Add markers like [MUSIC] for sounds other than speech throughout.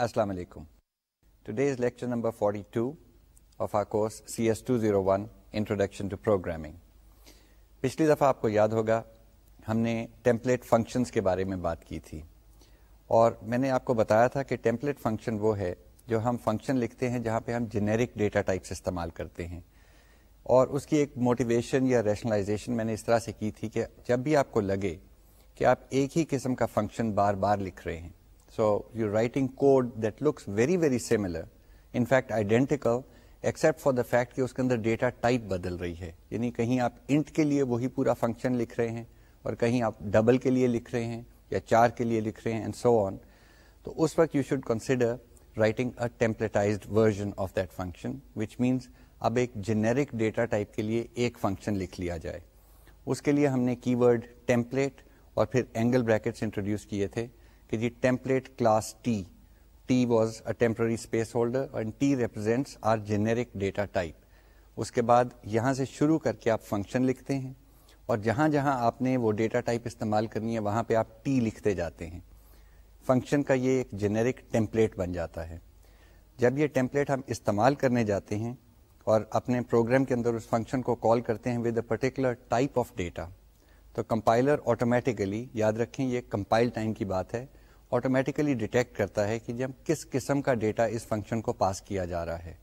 السلام علیکم today is lecture number 42 of our course C S two zero one introduction to programming پچھلی دفعہ آپ کو یاد ہوگا، ہم نے ٹیمپلیٹ فنکشنز کے بارے میں بات کی تھی۔ اور میں نے آپ کو بتایا تھا کہ ٹیمپلیٹ فنکشن وہ ہے جو ہم فنکشن لکھتے ہیں جہاں پہ ہم جنیرک ڈیٹا ٹائپس استعمال کرتے ہیں۔ اور اس کی ایک موٹیویشن یا ریشنلائزیشن میں نے اس طرح سے کی تھی کہ جب بھی آپ کو لگے کہ آپ ایک ہی قسم کا فنکشن بار بار لکھ رہے ہیں so you writing code that looks very very similar in fact identical except for the fact کہ اس کے اندر ڈیٹا ٹائپ بدل رہی ہے. یعنی کہیں آپ انٹ کے لیے وہی پورا فنکشن لکھ رہے ہیں اور کہیں آپ ڈبل کے لیے لکھ رہے ہیں یا چار کے لیے لکھ رہے ہیں اینڈ سو آن تو اس وقت you should consider writing a templatized version of that function which means اب ایک جنیرک ڈیٹا ٹائپ کے لیے ایک فنکشن لکھ لیا جائے. اس کے لیے ہم نے کی ورڈ ٹیمپلیٹ اور پھر اینگل بریکٹس انٹروڈیوس کیے تھے. کہ جی template class T T was a temporary space holder and T represents our generic data type اس کے بعد یہاں سے شروع کر کے آپ فنکشن لکھتے ہیں اور جہاں جہاں آپ نے وہ ڈیٹا ٹائپ استعمال کرنی ہے وہاں پہ آپ ٹی لکھتے جاتے ہیں۔ فنکشن کا یہ ایک جنیرک ٹیمپلیٹ بن جاتا ہے۔ جب یہ ٹیمپلیٹ ہم استعمال کرنے جاتے ہیں اور اپنے پروگرام کے اندر اس فنکشن کو کال کرتے ہیں with a particular type of data تو کمپائلر آٹومیٹیکلی یاد رکھیں یہ کمپائل ٹائم کی بات ہے آٹومیٹیکلی ڈیٹیکٹ کرتا ہے کہ جی جب کس قسم کا ڈیٹا اس فنکشن کو پاس کیا جا رہا ہے۔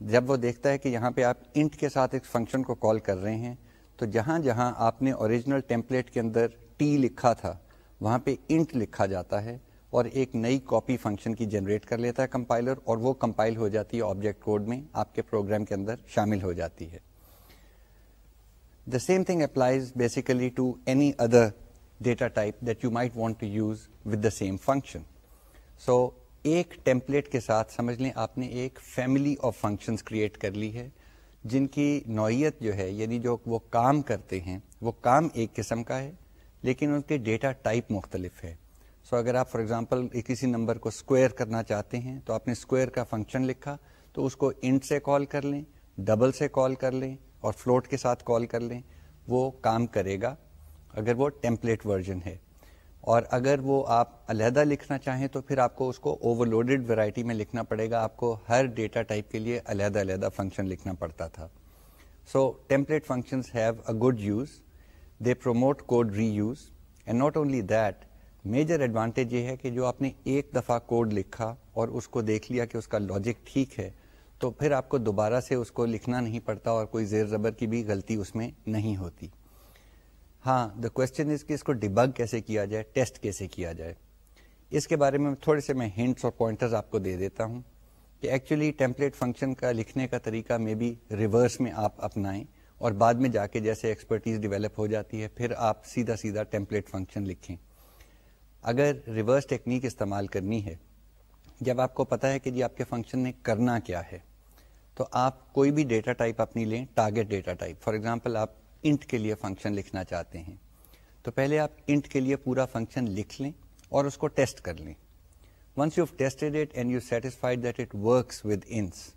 جب وہ دیکھتا ہے کہ یہاں پہ آپ انٹ کے ساتھ ایک فنکشن کو کال کر رہے ہیں، تو جہاں جہاں آپ نے اوریجنل ٹیمپلیٹ کے اندر ٹی لکھا تھا، وہاں پہ انٹ لکھا جاتا ہے اور ایک نئی کاپی فنکشن کی جنریٹ کر لیتا ہے کمپائلر اور وہ کمپائل ہو جاتی ہے آبجیکٹ کوڈ میں، آپ کے پروگرام کے اندر شامل ہو جاتی ہے۔ The same thing applies basically to any other data type that you might want to use with the same function so ایک ٹیمپلیٹ کے ساتھ سمجھ لیں آپ نے ایک فیملی آف فنکشن کریٹ کر لی ہے جن کی نوعیت جو ہے یعنی جو وہ کام کرتے ہیں وہ کام ایک قسم کا ہے لیکن ان کے ڈیٹا ٹائپ مختلف ہے سو so اگر آپ فار ایگزامپل کسی نمبر کو اسکوائر کرنا چاہتے ہیں تو آپ نے اسکوائر کا فنکشن لکھا تو اس کو انٹ سے کال کر لیں ڈبل سے کال کر لیں اور فلوٹ کے ساتھ کال کر لیں وہ کام کرے گا اگر وہ ٹیمپلیٹ ورژن ہے۔ اور اگر وہ آپ علیحدہ لکھنا چاہیں تو پھر آپ کو اس کو اوور لوڈیڈ ویرائٹی میں لکھنا پڑے گا۔ آپ کو ہر ڈیٹا ٹائپ کے لیے علیحدہ علیحدہ فنکشن لکھنا پڑتا تھا۔ So template functions have a good use they promote code reuse and not only that major advantage یہ ہے کہ جو آپ نے ایک دفعہ کوڈ لکھا اور اس کو دیکھ لیا کہ اس کا لاجک ٹھیک ہے، تو پھر آپ کو دوبارہ سے اس کو لکھنا نہیں پڑتا اور کوئی زیر زبر کی بھی غلطی اس میں نہیں ہوتی۔ ہاں دا کوشچن از کہ اس کو ڈبگ کیسے کیا جائے ٹیسٹ کیسے کیا جائے؟ اس کے بارے میں تھوڑے سے میں ہنٹس اور پوائنٹرز آپ کو دے دیتا ہوں کہ ایکچولی ٹیمپلیٹ فنکشن کا لکھنے کا طریقہ میں بھی ریورس میں آپ اپنائیں اور بعد میں جا کے جیسے ایکسپرٹیز ڈیولپ ہو جاتی ہے، پھر آپ سیدھا سیدھا ٹیمپلیٹ فنکشن لکھیں۔ اگر ریورس ٹیکنیک استعمال کرنی ہے، جب آپ کو پتا ہے کہ جی آپ کے فنکشن نے کرنا کیا ہے، تو آپ کوئی بھی ڈیٹا ٹائپ اپنی لیں target data type for example آپ انٹ کے لیے فنکشن لکھنا چاہتے ہیں۔ تو پہلے آپ انٹ کے لیے پورا فنکشن لکھ لیں اور اس کو ٹیسٹ کر لیں۔ Once you tested it and you satisfied that it works with ints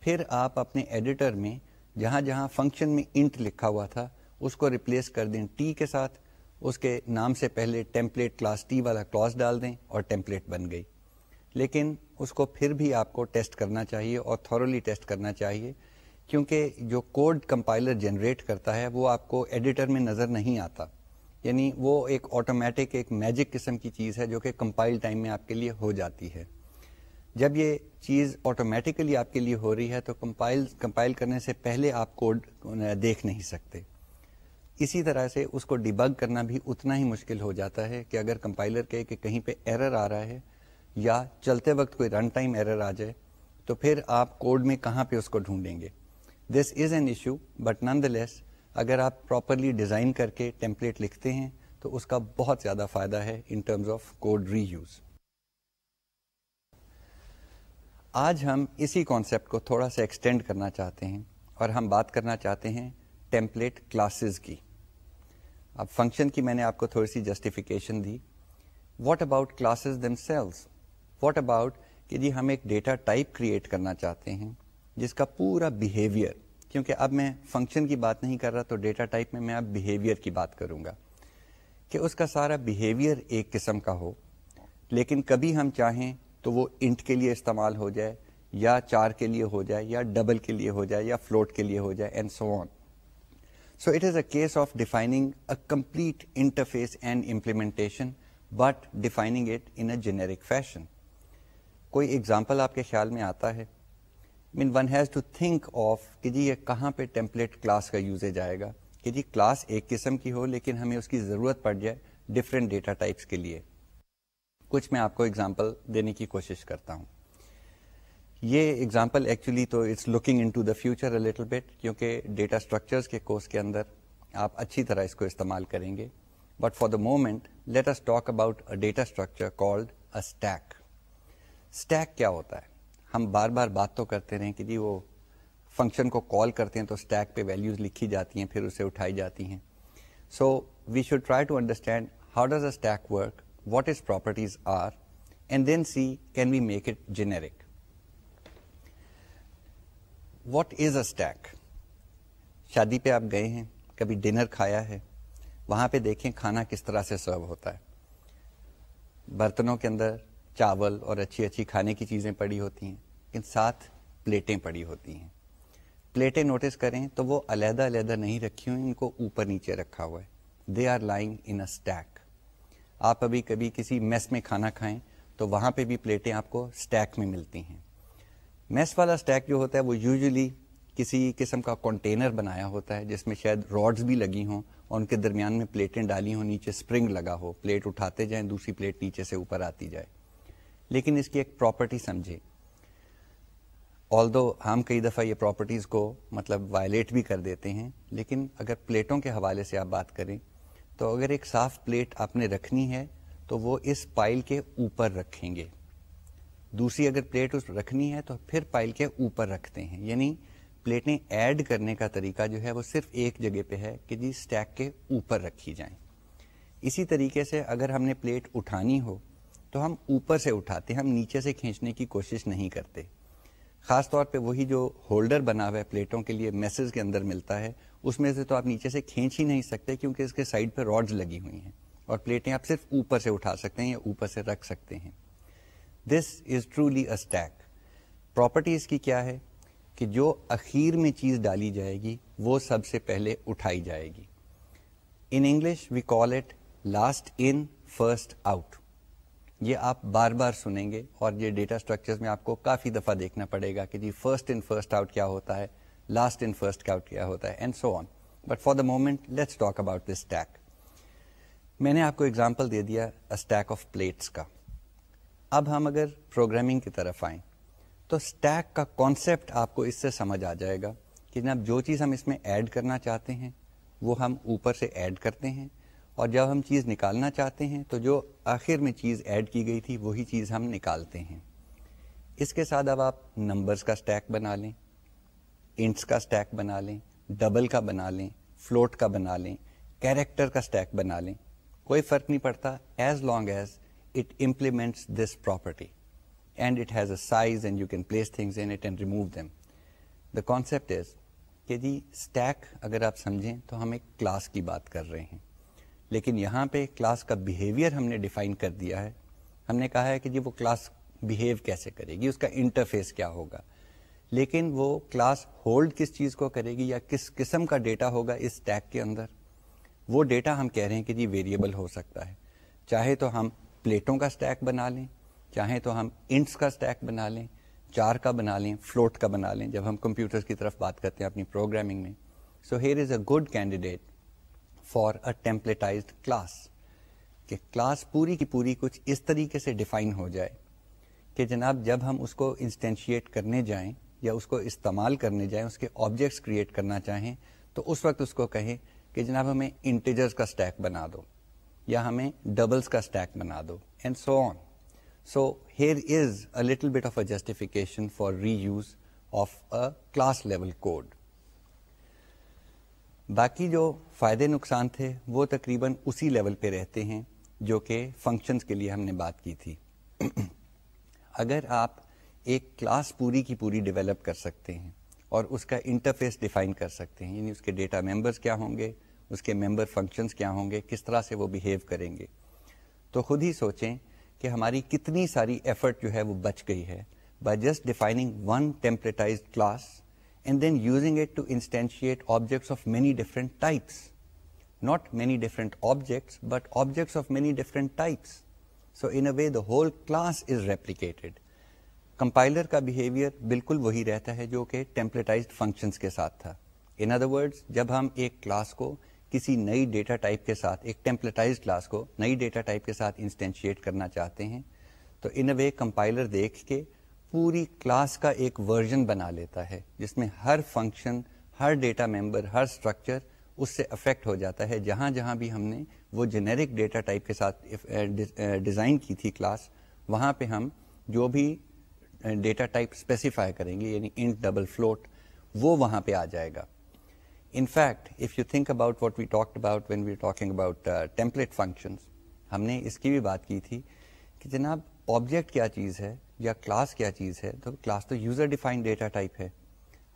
پھر آپ اپنے ایڈیٹر میں جہاں جہاں فنکشن میں انٹ لکھا ہوا تھا، اس کو ریپلیس کر دیں ٹی کے ساتھ۔ اس کے نام سے پہلے ٹیمپلیٹ کلاس ٹی والا کلاس ڈال دیں اور ٹیمپلیٹ بن گئی۔ لیکن اس کو پھر بھی آپ کو ٹیسٹ کرنا چاہیے اور تھورلی ٹیسٹ کرنا چاہیے۔ کیونکہ جو کوڈ کمپائلر جنریٹ کرتا ہے وہ آپ کو ایڈیٹر میں نظر نہیں آتا۔ یعنی وہ ایک آٹومیٹک ایک میجک قسم کی چیز ہے جو کہ کمپائل ٹائم میں آپ کے لیے ہو جاتی ہے۔ جب یہ چیز آٹومیٹیکلی آپ کے لیے ہو رہی ہے تو کمپائل کمپائل کرنے سے پہلے آپ کوڈ دیکھ نہیں سکتے۔ اسی طرح سے اس کو ڈیبگ کرنا بھی اتنا ہی مشکل ہو جاتا ہے کہ اگر کمپائلر کہے کہ کہیں پہ ایرر آ رہا ہے یا چلتے وقت کوئی رن ٹائم ایرر آ جائے تو پھر آپ کوڈ میں کہاں پہ اس کو ڈھونڈیں گے۔ This is an issue but nonetheless اگر آپ پراپرلی ڈیزائن کر کے ٹیمپلیٹ لکھتے ہیں، تو اس کا بہت زیادہ فائدہ ہے in terms of code reuse آج ہم اسی کانسیپٹ کو تھوڑا سا ایکسٹینڈ کرنا چاہتے ہیں، اور ہم بات کرنا چاہتے ہیں ٹیمپلیٹ کلاسز کی۔ اب فنکشن کی میں نے آپ کو تھوڑی سی justification the. What about classes themselves what about کہ جی ہم ایک ڈیٹا ٹائپ کریٹ کرنا چاہتے ہیں۔ جس کا پورا بیہیویئر کیونکہ اب میں فنکشن کی بات نہیں کر رہا تو ڈیٹا ٹائپ میں میں اب بیہیویئر کی بات کروں گا، کہ اس کا سارا بیہیویئر ایک قسم کا ہو، لیکن کبھی ہم چاہیں تو وہ انٹ کے لیے استعمال ہو جائے، یا چار کے لیے ہو جائے، یا ڈبل کے لیے ہو جائے، یا فلوٹ کے لیے ہو جائے and so on so it is a case of defining a complete interface and implementation but defining it in a generic fashion کوئی ایگزامپل آپ کے خیال میں آتا ہے؟ Man one has to think of کہ جی یہ کہاں پہ ٹیمپلیٹ کلاس کا یوزیج آئے گا۔ کہ جی کلاس ایک قسم کی ہو، لیکن ہمیں اس کی ضرورت پڑ جائے ڈفرینٹ ڈیٹا ٹائپس کے لیے۔ کچھ میں آپ کو اگزامپل دینے کی کوشش کرتا ہوں۔ یہ اگزامپل ایکچولی تو it's looking in to the future little bit کیونکہ ڈیٹا اسٹرکچرس کے کورس کے اندر آپ اچھی طرح اس کو استعمال کریں گے۔ But for the moment let us talk about data structure called stack stack کیا ہوتا ہے؟ ہم بار بار بات تو کرتے رہیں کہ جی وہ فنکشن کو کال کرتے ہیں تو اسٹیک پہ ویلوز لکھی جاتی ہیں، پھر اسے اٹھائی جاتی ہیں۔ So we should try to understand how does a stack work what is properties are and then see can we make it generic what is a stack شادی پہ آپ گئے ہیں، کبھی ڈنر کھایا ہے، وہاں پہ دیکھیں کھانا کس طرح سے سرو ہوتا ہے۔ برتنوں کے اندر چاول اور اچھی اچھی کھانے کی چیزیں پڑی ہوتی ہیں لیکن ساتھ پلیٹیں پڑی ہوتی ہیں۔ پلیٹیں نوٹس کریں تو وہ علیحدہ علیحدہ نہیں رکھی ہوئی، ان کو اوپر نیچے رکھا ہوا ہے۔ They are lying in stack آپ ابھی کبھی کسی میس میں کھانا کھائیں تو وہاں پہ بھی پلیٹیں آپ کو اسٹیک میں ملتی ہیں۔ میس والا اسٹیک جو ہوتا ہے، وہ یوزلی کسی قسم کا کنٹینر بنایا ہوتا ہے، جس میں شاید راڈز بھی لگی ہوں اور ان کے درمیان میں پلیٹیں ڈالی ہوں، نیچے اسپرنگ لگا ہو، پلیٹ اٹھاتے جائیں، دوسری پلیٹ نیچے سے اوپر آتی جائے۔ لیکن اس کی ایک پراپرٹی سمجھے۔ آل دو ہم کئی دفعہ یہ پراپرٹیز کو مطلب وائلیٹ بھی کر دیتے ہیں، لیکن اگر پلیٹوں کے حوالے سے آپ بات کریں، تو اگر ایک صاف پلیٹ آپ نے رکھنی ہے، تو وہ اس پائل کے اوپر رکھیں گے۔ دوسری اگر پلیٹ رکھنی ہے، تو پھر پائل کے اوپر رکھتے ہیں۔ یعنی پلیٹیں ایڈ کرنے کا طریقہ جو ہے، وہ صرف ایک جگہ پہ ہے کہ جی اسٹیک کے اوپر رکھی جائیں۔ اسی طریقے سے اگر ہم نے پلیٹ اٹھانی ہو تو ہم اوپر سے اٹھاتے ہم نیچے سے کھینچنے کی کوشش نہیں کرتے۔ خاص طور پہ وہی جو ہولڈر بنا ہوا ہے پلیٹوں کے لیے میسز کے اندر ملتا ہے، اس میں سے تو آپ نیچے سے کھینچ ہی نہیں سکتے کیونکہ اس کے سائڈ پہ راڈز لگی ہوئی ہیں۔ اور پلیٹیں آپ صرف اوپر سے اٹھا سکتے ہیں یا اوپر سے رکھ سکتے ہیں۔ This is truly stack property اس کی کیا ہے؟ کہ جو اخیر میں چیز ڈالی جائے گی، وہ سب سے پہلے اٹھائی جائے گی۔ In English we call it last in first out یہ آپ بار بار سنیں گے اور یہ ڈیٹا اسٹرکچر میں آپ کو کافی دفعہ دیکھنا پڑے گا کہ جی فرسٹ ان فرسٹ آؤٹ کیا ہوتا ہے لاسٹ ان فرسٹ آؤٹ کیا ہوتا ہے and so on but for the moment let's talk about this stack میں نے آپ کو ایگزامپل دے دیا اسٹیک آف پلیٹس کا۔ اب ہم اگر پروگرامنگ کی طرف آئیں، تو اسٹیک کا کانسیپٹ آپ کو اس سے سمجھ آ جائے گا کہ جناب جو چیز ہم اس میں ایڈ کرنا چاہتے ہیں، وہ ہم اوپر سے ایڈ کرتے ہیں اور جب ہم چیز نکالنا چاہتے ہیں تو جو آخر میں چیز ایڈ کی گئی تھی وہی چیز ہم نکالتے ہیں۔ اس کے ساتھ اب آپ نمبرز کا سٹیک بنا لیں، انٹس کا سٹیک بنا لیں، ڈبل کا بنا لیں، فلوٹ کا بنا لیں، کیریکٹر کا سٹیک بنا لیں۔ کوئی فرق نہیں پڑتا as long as it implements this property and it has a size and you can place things in it and remove them the concept is کہ جی اسٹیک اگر آپ سمجھیں تو ہم ایک کلاس کی بات کر رہے ہیں۔ لیکن یہاں پہ کلاس کا بیہیویئر ہم نے ڈیفائن کر دیا ہے۔ ہم نے کہا ہے کہ جی وہ کلاس بہیو کیسے کرے گی، اس کا انٹرفیس کیا ہوگا۔ لیکن وہ کلاس ہولڈ کس چیز کو کرے گی یا کس قسم کا ڈیٹا ہوگا اس ٹیک کے اندر؟ وہ ڈیٹا ہم کہہ رہے ہیں کہ جی ویریبل ہو سکتا ہے۔ چاہے تو ہم پلیٹوں کا اسٹیک بنا لیں، چاہے تو ہم انٹس کا اسٹیک بنا لیں، چار کا بنا لیں فلوٹ کا بنا لیں۔ جب ہم کمپیوٹر کی طرف بات کرتے ہیں اپنی پروگرامنگ میں۔ So here is a good candidate for a templatized class کہ کلاس پوری کی پوری کچھ اس طریقے سے ڈیفائن ہو جائے کہ جناب جب ہم اس کو انسٹینشیٹ کرنے جائیں یا اس کو استعمال کرنے جائیں، اس کے آبجیکٹس کریٹ کرنا چاہیں، تو اس وقت اس کو کہیں کہ جناب ہمیں انٹیجرز کا اسٹیک بنا دو یا ہمیں ڈبلس کا اسٹیک بنا دو and so on so here is a little bit of a justification for reuse of a class level code باقی جو فائدے نقصان تھے، وہ تقریباً اسی لیول پہ رہتے ہیں جو کہ فنکشنز کے لیے ہم نے بات کی تھی۔ [CLEARS THROAT] اگر آپ ایک کلاس پوری کی پوری ڈیولپ کر سکتے ہیں اور اس کا انٹرفیس ڈیفائن کر سکتے ہیں یعنی اس کے ڈیٹا ممبرس کیا ہوں گے، اس کے ممبر فنکشنز کیا ہوں گے، کس طرح سے وہ بیہیو کریں گے، تو خود ہی سوچیں کہ ہماری کتنی ساری ایفرٹ جو ہے وہ بچ گئی ہے۔ By just defining one templatize class and then using it to instantiate objects of many different types not many different objects but objects of many different types so in a way the whole class is replicated compiler کا behaviour بالکل وہی رہتا ہے جو کہ ٹیمپلیٹائزڈ functions کے ساتھ تھا ان ادر ورڈ جب ہم ایک کلاس کو کسی نئی ڈیٹا ٹائپ کے ساتھ ایک ٹیمپلیٹائز کلاس کو نئی ڈیٹا ٹائپ کے ساتھ انسٹینشیٹ کرنا چاہتے ہیں تو ان اے وے کمپائلر دیکھ کے پوری کلاس کا ایک ورژن بنا لیتا ہے، جس میں ہر فنکشن، ہر ڈیٹا ممبر، ہر اسٹرکچر اس سے افیکٹ ہو جاتا ہے۔ جہاں جہاں بھی ہم نے وہ جنیرک ڈیٹا ٹائپ کے ساتھ ڈیزائن کی تھی کلاس، وہاں پہ ہم جو بھی ڈیٹا ٹائپ اسپیسیفائی کریں گے یعنی انٹ، ڈبل، فلوٹ، وہ وہاں پہ آ جائے گا۔ In fact if you think about what we talk about when we talking about template functions ہم نے اس کی بھی بات کی تھی کہ جناب آبجیکٹ کیا چیز ہے؟ یا کلاس کیا چیز ہے، تو کلاس تو یوزر ڈیفائنڈ ڈیٹا ٹائپ ہے۔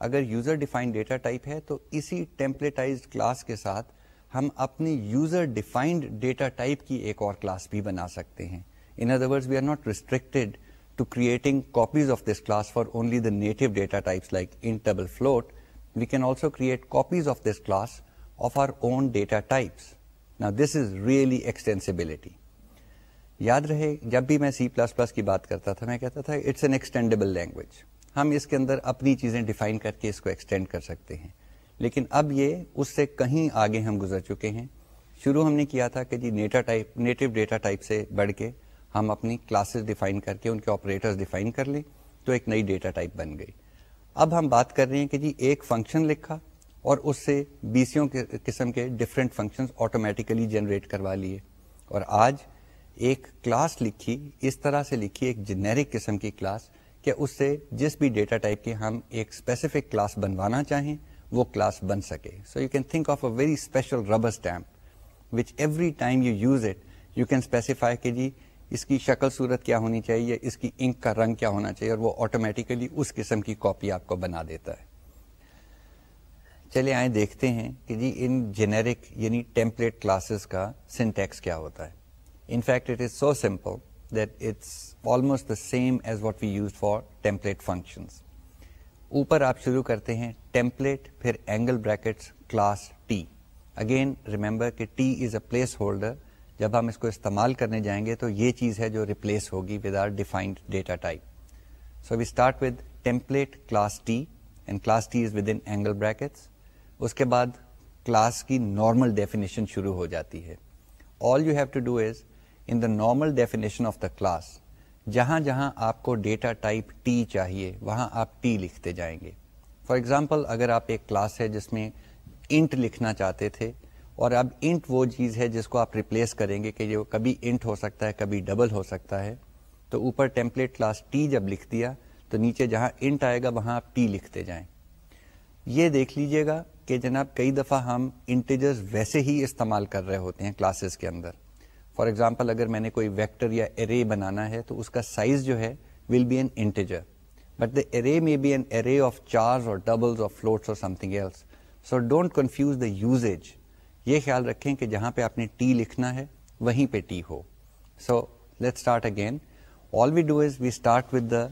اگر یوزر ڈیفائنڈ ڈیٹا ٹائپ ہے، تو اسی ٹیمپلیٹائز کلاس کے ساتھ ہم اپنی یوزر ڈیفائنڈ ڈیٹا ٹائپ کی ایک اور کلاس بھی بنا سکتے ہیں۔ In other word we are not restricted to creating copies of this class for only the native data types like int double float we can also create copies of this class of our own data types نا this is really extensibility یاد رہے، جب بھی میں C plus plus کی بات کرتا تھا، میں کہتا تھا اٹس این ایکسٹینڈیبل لینگویج ہم اس کے اندر اپنی چیزیں ڈیفائن کر کے اس کو ایکسٹینڈ کر سکتے ہیں۔ لیکن اب یہ اس سے کہیں آگے ہم گزر چکے ہیں۔ شروع ہم نے کیا تھا کہ جی Nita type native data type سے بڑھ کے ہم اپنی کلاسز ڈیفائن کر کے ان کے آپریٹر ڈیفائن کر لیں، تو ایک نئی ڈیٹا ٹائپ بن گئی۔ اب ہم بات کر رہے ہیں کہ جی ایک فنکشن لکھا اور اس سے بیسوں کے قسم کے ڈفرینٹ فنکشن آٹومیٹیکلی جنریٹ کروا لیے۔ اور آج ایک کلاس لکھی، اس طرح سے لکھی، ایک جنیرک قسم کی کلاس کہ اس سے جس بھی ڈیٹا ٹائپ کی ہم ایک اسپیسیفک کلاس بنوانا چاہیں، وہ کلاس بن سکے۔ So you can think of a very special rubber stamp which every time you use it you can specify کہ جی اس کی شکل صورت کیا ہونی چاہیے، اس کی انک کا رنگ کیا ہونا چاہیے اور وہ آٹومیٹیکلی اس قسم کی کاپی آپ کو بنا دیتا ہے۔ چلے آئے دیکھتے ہیں کہ جی ان جنیرک یعنی ٹیمپلیٹ کلاسز کا سنٹیکس کیا ہوتا ہے۔ In fact it is so simple that it's almost the same as what we use for template functions اوپر آپ شروع کرتے ہیں ٹیمپلیٹ پھر angle brackets class T again remember کہ T is a place holder جب ہم اس کو استعمال کرنے جائیں گے تو یہ چیز ہے جو ریپلیس ہوگی with our defined data type so we start with template class T and class T is within angle brackets اس کے بعد کلاس کی نارمل ڈیفینیشن شروع ہو جاتی ہے. All you have to do is in the normal definition of the class جہاں جہاں آپ کو ڈیٹا ٹائپ ٹی چاہیے، وہاں آپ ٹی لکھتے جائیں گے۔ فار ایگزامپل اگر آپ ایک کلاس ہے جس میں انٹ لکھنا چاہتے تھے، اور اب انٹ وہ چیز ہے جس کو آپ ریپلیس کریں گے کہ جو کبھی انٹ ہو سکتا ہے، کبھی ڈبل ہو سکتا ہے۔ تو اوپر ٹیمپلیٹ کلاس ٹی جب لکھ دیا، تو نیچے جہاں انٹ آئے گا، وہاں آپ ٹی لکھتے جائیں۔ یہ دیکھ لیجیے گا کہ جناب، کئی دفعہ ہم انٹیجرز ویسے ہی استعمال کر رہے ہوتے ہیں کلاسز کے اندر۔ فار ایگزامپل اگر میں نے کوئی ویکٹر یا ارے بنانا ہے تو اس کا سائز جو ہے will be an integer but the array میں be an array of chars اور ڈبلز اور فلوٹس اور something else so don't confuse the usage یہ خیال رکھیں کہ جہاں پہ آپ نے ٹی لکھنا ہے، وہیں پہ T who. So let start again all we do is we start with the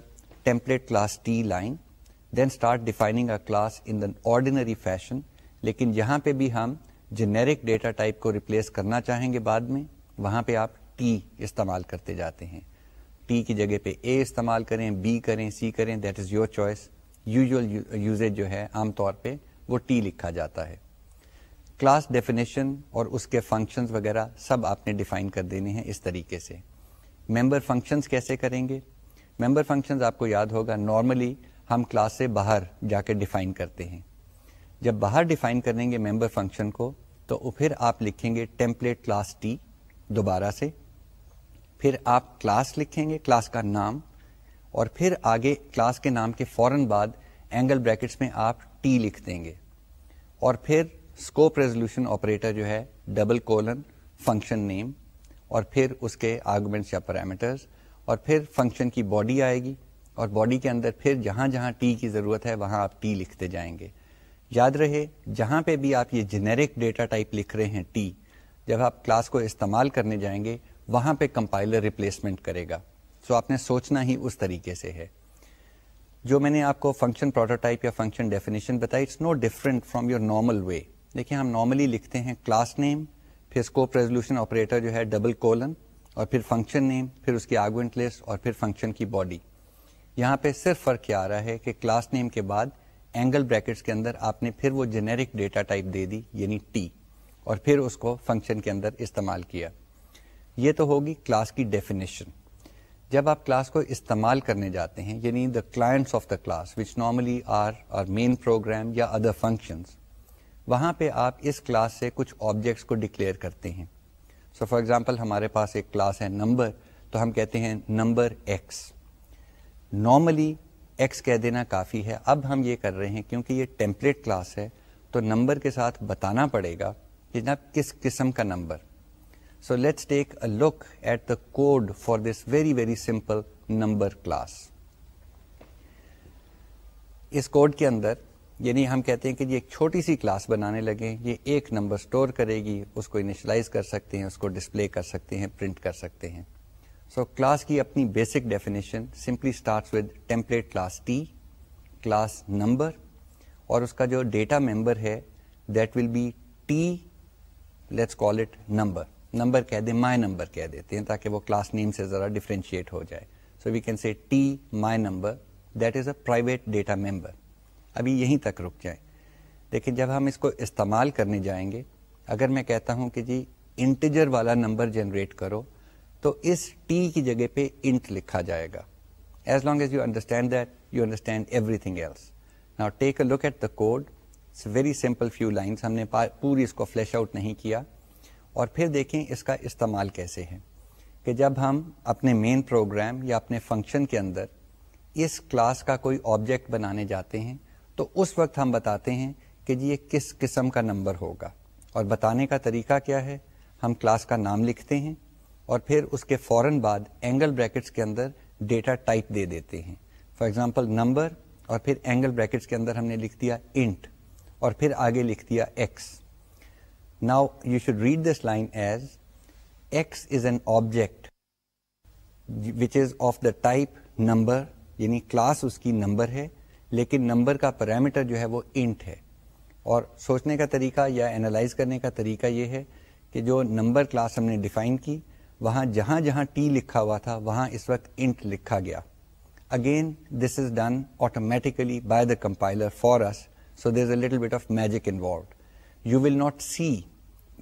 template class T line then start defining a class in the ordinary fashion لیکن جہاں پہ بھی ہم جنیرک ڈیٹا ٹائپ کو ریپلیس کرنا چاہیں گے بعد میں وہاں پہ آپ ٹی استعمال کرتے جاتے ہیں۔ ٹی کی جگہ پہ اے استعمال کریں بی کریں سی کریں that is your choice usual usage جو ہے عام طور پہ وہ ٹی لکھا جاتا ہے۔ کلاس ڈیفینیشن اور اس کے فنکشنز وغیرہ سب آپ نے ڈیفائن کر دینے ہیں اس طریقے سے۔ ممبر فنکشنز کیسے کریں گے؟ ممبر فنکشنز آپ کو یاد ہوگا نارملی ہم کلاس سے باہر جا کے ڈیفائن کرتے ہیں۔ جب باہر ڈیفائن کریں گے ممبر فنکشن کو، تو پھر آپ لکھیں گے ٹیمپلیٹ کلاس ٹی دوبارہ سے۔ پھر آپ کلاس لکھیں گے، کلاس کا نام۔ اور پھر آگے کلاس کے نام کے فوراً بعد اینگل بریکٹس میں آپ ٹی لکھ دیں گے۔ اور پھر اسکوپ ریزولوشن آپریٹر جو ہے، ڈبل کولن، فنکشن نیم۔ اور پھر اس کے آرگومنٹس یا پیرامیٹرز۔ اور پھر فنکشن کی باڈی آئے گی۔ اور باڈی کے اندر پھر جہاں جہاں ٹی کی ضرورت ہے، وہاں آپ ٹی لکھتے جائیں گے۔ یاد رہے، جہاں پہ بھی آپ یہ جنیرک ڈیٹا ٹائپ لکھ رہے ہیں، ٹی جب آپ کلاس کو استعمال کرنے جائیں گے، وہاں پہ کمپائلر ریپلیسمنٹ کرے گا۔ سو so آپ نے سوچنا ہی اس طریقے سے ہے۔ جو میں نے آپ کو فنکشن پروٹوٹائپ یا فنکشن ڈیفینیشن بتائی، it's no different from your normal way. دیکھیں، ہم نارملی لکھتے ہیں کلاس نیم، پھر اسکوپ ریزولوشن آپریٹر جو ہے ڈبل کولن اور پھر فنکشن نیم، پھر اس کی آگوینٹ لسٹ اور پھر فنکشن کی باڈی یہاں پہ صرف فرق کیا آ رہا ہے کہ کلاس نیم کے بعد اینگل بریکٹس کے اندر آپ نے پھر وہ جنیرک ڈیٹا ٹائپ دے دی یعنی ٹی اور پھر اس کو فنکشن کے اندر استعمال کیا۔ یہ تو ہوگی کلاس کی ڈیفینیشن جب آپ کلاس کو استعمال کرنے جاتے ہیں یعنی the clients of the class which normally are are main program یا ادر فنکشنز وہاں پہ آپ اس کلاس سے کچھ آبجیکٹس کو ڈکلیئر کرتے ہیں۔ سو فار ایگزامپل ہمارے پاس ایک کلاس ہے نمبر تو ہم کہتے ہیں نمبر ایکس نارملی ایکس کہہ دینا کافی ہے۔ اب ہم یہ کر رہے ہیں، کیونکہ یہ ٹیمپلیٹ کلاس ہے، تو نمبر کے ساتھ بتانا پڑے گا۔ جناب کس قسم کا number? So let's take a look at the code for this very very simple number class us code کے اندر یعنی ہم کہتے ہیں کہ یہ ایک چھوٹی سی کلاس بنانے لگے یہ ایک نمبر اسٹور کرے گی اس کو انیشلائز کر سکتے ہیں اس کو ڈسپلے کر سکتے ہیں پرنٹ کر سکتے ہیں۔ سو so, کلاس کی اپنی basic definition simply start with template class T class number اور اس کا جو ڈیٹا ممبر ہے that will be T let's call it number number کہہ دیں مائی نمبر کہہ دیتے ہیں تاکہ وہ کلاس نیم سے ذرا ڈفرینشیٹ ہو جائے. So we can see T my number that is a private data member ابھی یہیں تک رک جائیں. لیکن جب ہم اس کو استعمال کرنے جائیں گے، اگر میں کہتا ہوں کہ جی انٹیجر والا نمبر جنریٹ کرو، تو اس ٹی کی جگہ پہ انٹ لکھا جائے گا. As long as you understand that you understand everything else نا take a look at the code very simple few lines ہم نے پوری اس کو فلیش آؤٹ نہیں کیا۔ اور پھر دیکھیں اس کا استعمال کیسے ہے۔ کہ جب ہم اپنے مین پروگرام یا اپنے فنکشن کے اندر اس کلاس کا کوئی آبجیکٹ بنانے جاتے ہیں، تو اس وقت ہم بتاتے ہیں کہ جی یہ کس قسم کا نمبر ہوگا۔ اور بتانے کا طریقہ کیا ہے؟ ہم کلاس کا نام لکھتے ہیں اور پھر اس کے فوراً بعد اینگل بریکٹس کے اندر ڈیٹا ٹائپ دے دیتے ہیں۔ فار ایگزامپل نمبر اور پھر اینگل بریکٹس کے اندر ہم نے لکھ دیا انٹ اور پھر آگے لکھ دیا X now you should read this line as X is an object which is of the type number یعنی کلاس اس کی نمبر ہے، لیکن نمبر کا پیرامیٹر جو ہے وہ انٹ ہے. اور سوچنے کا طریقہ یا اینالائز کرنے کا طریقہ یہ ہے کہ جو نمبر کلاس ہم نے ڈیفائن کی، وہاں جہاں جہاں ٹی لکھا ہوا تھا، وہاں اس وقت انٹ لکھا گیا. Again this is done automatically by the compiler for us so there is a little bit of magic involved you will not see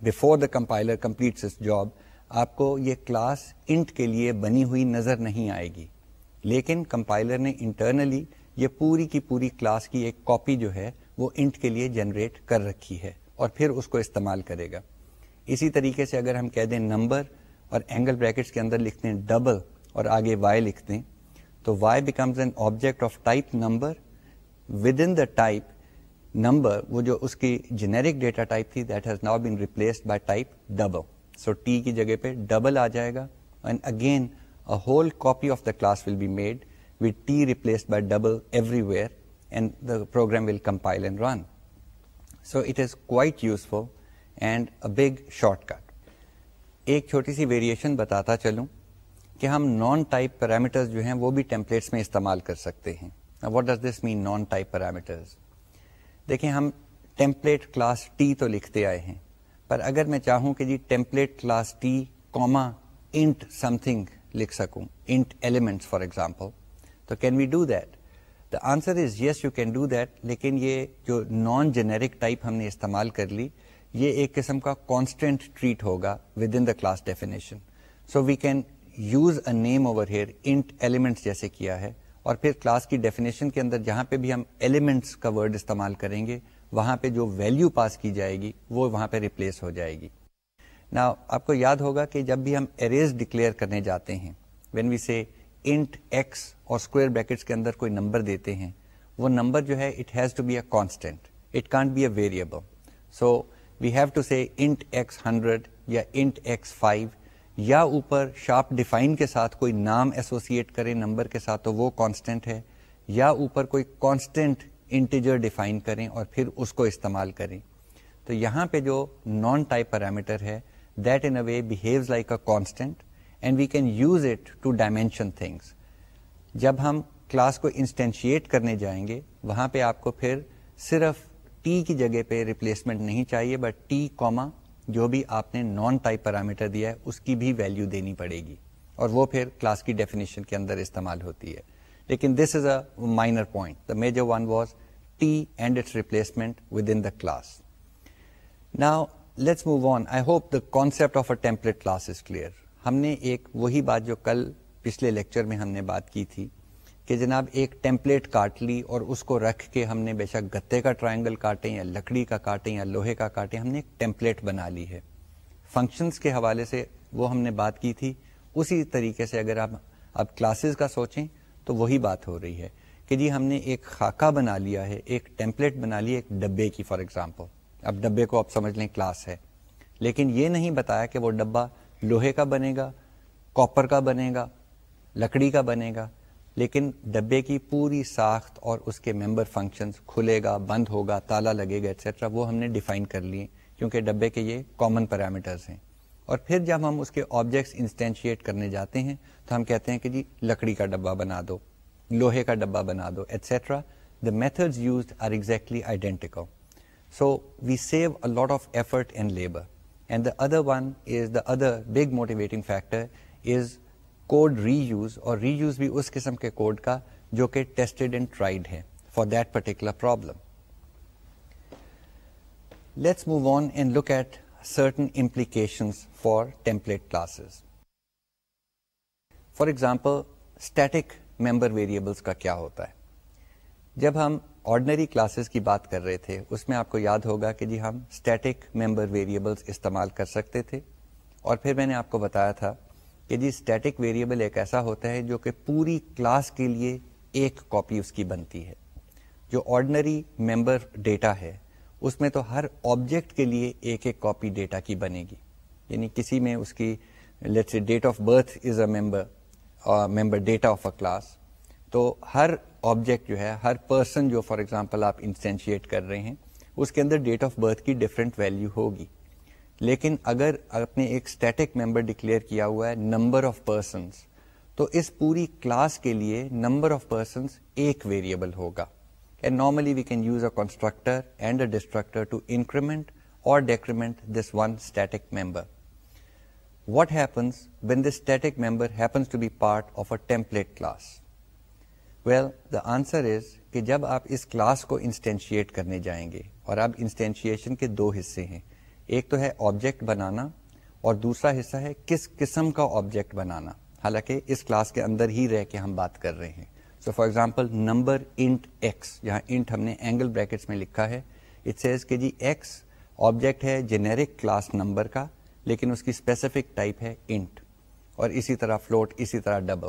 before the compiler complete job آپ کو یہ کلاس انٹ کے لیے بنی ہوئی نظر نہیں آئے گی لیکن کمپائلر نے انٹرنلی یہ پوری کی پوری کلاس کی ایک کاپی جو ہے وہ انٹ کے لیے جنریٹ کر رکھی ہے اور پھر اس کو استعمال کرے گا اسی طریقے سے اگر ہم کہہ دیں نمبر اور اینگل بریکٹس کے اندر لکھتے ہیں ڈبل اور آگے وائی لکھتے ہیں تو Y becomes an object of type number within the type number, وہ جو اس کی جنیرک ڈیٹا ٹائپ تھی that has now been replaced by type double so T کی جگہ پہ ڈبل آ جائے گا and again whole copy of the class will be made with T replaced by double everywhere and the program will compile and run so it is quite useful and a big shortcut ایک چھوٹی سی variation بتاتا چلوں کہ ہم non type parameter جو ہیں، وہ بھی ٹیمپلیٹس میں استعمال کر سکتے ہیں. What does this mean non type parameters دیکھیں، ہم ٹیمپلیٹ کلاس ٹی تو لکھتے آئے ہیں، پر اگر میں چاہوں کہ جی template class T comma int something لکھ سکوں انٹ ایلیمنٹ فار ایگزامپل تو can we do that the answer is yes you can do that لیکن یہ جو نان جنیرک ٹائپ ہم نے استعمال کر لی، یہ ایک قسم کا کانسٹینٹ ٹریٹ ہوگا within the class definition so we can use a name over here int elements جیسے کیا ہے۔ اور پھر کلاس کی ڈیفینیشن کے اندر جہاں پہ بھی ہم ایلیمنٹس کا ورڈ استعمال کریں گے، وہاں پہ جو ویلو پاس کی جائے گی، وہ وہاں پہ ریپلیس ہو جائے گی۔ نا آپ کو یاد ہوگا کہ جب بھی ہم اریز ڈکلیئر کرنے جاتے ہیں وین وی سے انٹ ایکس اور اسکوئر بریکٹس کے اندر کوئی نمبر دیتے ہیں، وہ نمبر جو ہے it has to be a constant it can't be a variable so we have to see int X hundred یا انٹ ایکس فائیو یا اوپر شارپ ڈیفائن کے ساتھ کوئی نام ایسوسیٹ کریں نمبر کے ساتھ تو وہ کانسٹینٹ ہے، یا اوپر کوئی کانسٹینٹ انٹیجر ڈیفائن کریں اور پھر اس کو استعمال کریں۔ تو یہاں پہ جو نان ٹائپ پیرامیٹر ہے that in a way behaves like a constant and we can use it to dimension things جب ہم کلاس کو انسٹینشیٹ کرنے جائیں گے، وہاں پہ آپ کو پھر صرف ٹی کی جگہ پہ ریپلیسمنٹ نہیں چاہیے بٹ ٹی کوما جو بھی آپ نے نان ٹائپ پیرامیٹر دیا ہے، اس کی بھی ویلو دینی پڑے گی۔ اور وہ پھر کلاس کی ڈیفینیشن کے اندر استعمال ہوتی ہے۔ لیکن this is a minor point the major one was T and its replacement within the class now let's move on I hope the concept of a template class is clear ہم نے ایک وہی بات جو کل پچھلے لیکچر میں ہم نے بات کی تھی۔ کہ جناب ایک ٹیمپلیٹ کاٹ لی اور اس کو رکھ کے ہم نے بے شک گتے کا ٹرائنگل کاٹیں یا لکڑی کا کاٹیں یا لوہے کا کاٹیں ہم نے ایک ٹیمپلیٹ بنا لی ہے۔ فنکشنز کے حوالے سے وہ ہم نے بات کی تھی۔ اسی طریقے سے اگر آپ اب کلاسز کا سوچیں تو وہی بات ہو رہی ہے کہ جی ہم نے ایک خاکہ بنا لیا ہے، ایک ٹیمپلیٹ بنا لی ایک ڈبے کی، فار ایگزامپل۔ اب ڈبے کو آپ سمجھ لیں کلاس ہے۔ لیکن یہ نہیں بتایا کہ وہ ڈبا لوہے کا بنے گا، کاپر کا بنے گا، لکڑی کا بنے گا۔ لیکن ڈبے کی پوری ساخت اور اس کے ممبر فنکشنز کھلے گا، بند ہوگا، تالا لگے گا ایٹسٹرا وہ ہم نے ڈیفائن کر لیے کیونکہ ڈبے کے یہ کامن پیرامیٹرز ہیں۔ اور پھر جب ہم اس کے آبجیکٹس انسٹینشیٹ کرنے جاتے ہیں، تو ہم کہتے ہیں کہ جی لکڑی کا ڈبا بنا دو، لوہے کا ڈبا بنا دو et cetera the method used are exactly identical so we save a lot of effort and labour and the other one is the other big motivating factor is code reuse اور ری یوز بھی اس قسم کے کوڈ کا جو کہ tested and tried ہے for that particular problem let's move on and look at certain implication for template classes for example static member variables کا کیا ہوتا ہے؟ جب ہم آرڈنری کلاسز کی بات کر رہے تھے، اس میں آپ کو یاد ہوگا کہ جی ہم اسٹیٹک ممبر ویریبلس استعمال کر سکتے تھے اور پھر میں نے آپ کو بتایا تھا کہ جی اسٹیٹک ویریبل ایک ایسا ہوتا ہے جو کہ پوری کلاس کے لیے ایک کاپی اس کی بنتی ہے۔ جو آرڈنری ممبر ڈیٹا ہے، اس میں تو ہر آبجیکٹ کے لیے ایک ایک کاپی ڈیٹا کی بنے گی۔ یعنی کسی میں اس کی let's date of birth is a member member data of a class تو ہر آبجیکٹ جو ہے، ہر پرسن جو فار ایگزامپل آپ انسٹینشیٹ کر رہے ہیں، اس کے اندر ڈیٹ آف برتھ کی ڈفرینٹ ویلو ہوگی۔ لیکن اگر آپ نے ایک اسٹیٹک ممبر ڈکلیئر کیا ہوا ہے نمبر آف پرسنس تو اس پوری کلاس کے لیے نمبر آف پرسنس ایک ویریبل ہوگا۔ And normally we can use a constructor and a destructor to increment or decrement this one static member what happens when this static member happens to be part of a template class well the answer is کہ جب آپ اس class کو instantiate کرنے جائیں گے اور اب انسٹینشیشن کے دو حصے ہیں۔ ایک تو ہے آبجیکٹ بنانا اور دوسرا حصہ ہے کس قسم کا آبجیکٹ بنانا۔ حالانکہ اس کلاس کے اندر ہی رہ کے ہم بات کر رہے ہیں۔ So for example number int X جہاں انٹ ہم نے اینگل بریکٹس میں لکھا ہے۔ اٹ سیز کہ جی ایکس آبجیکٹ ہے جنیرک کلاس نمبر کا، لیکن اس کی اسپیسیفک ٹائپ ہے انٹ اور اسی طرح فلوٹ اسی طرح ڈبل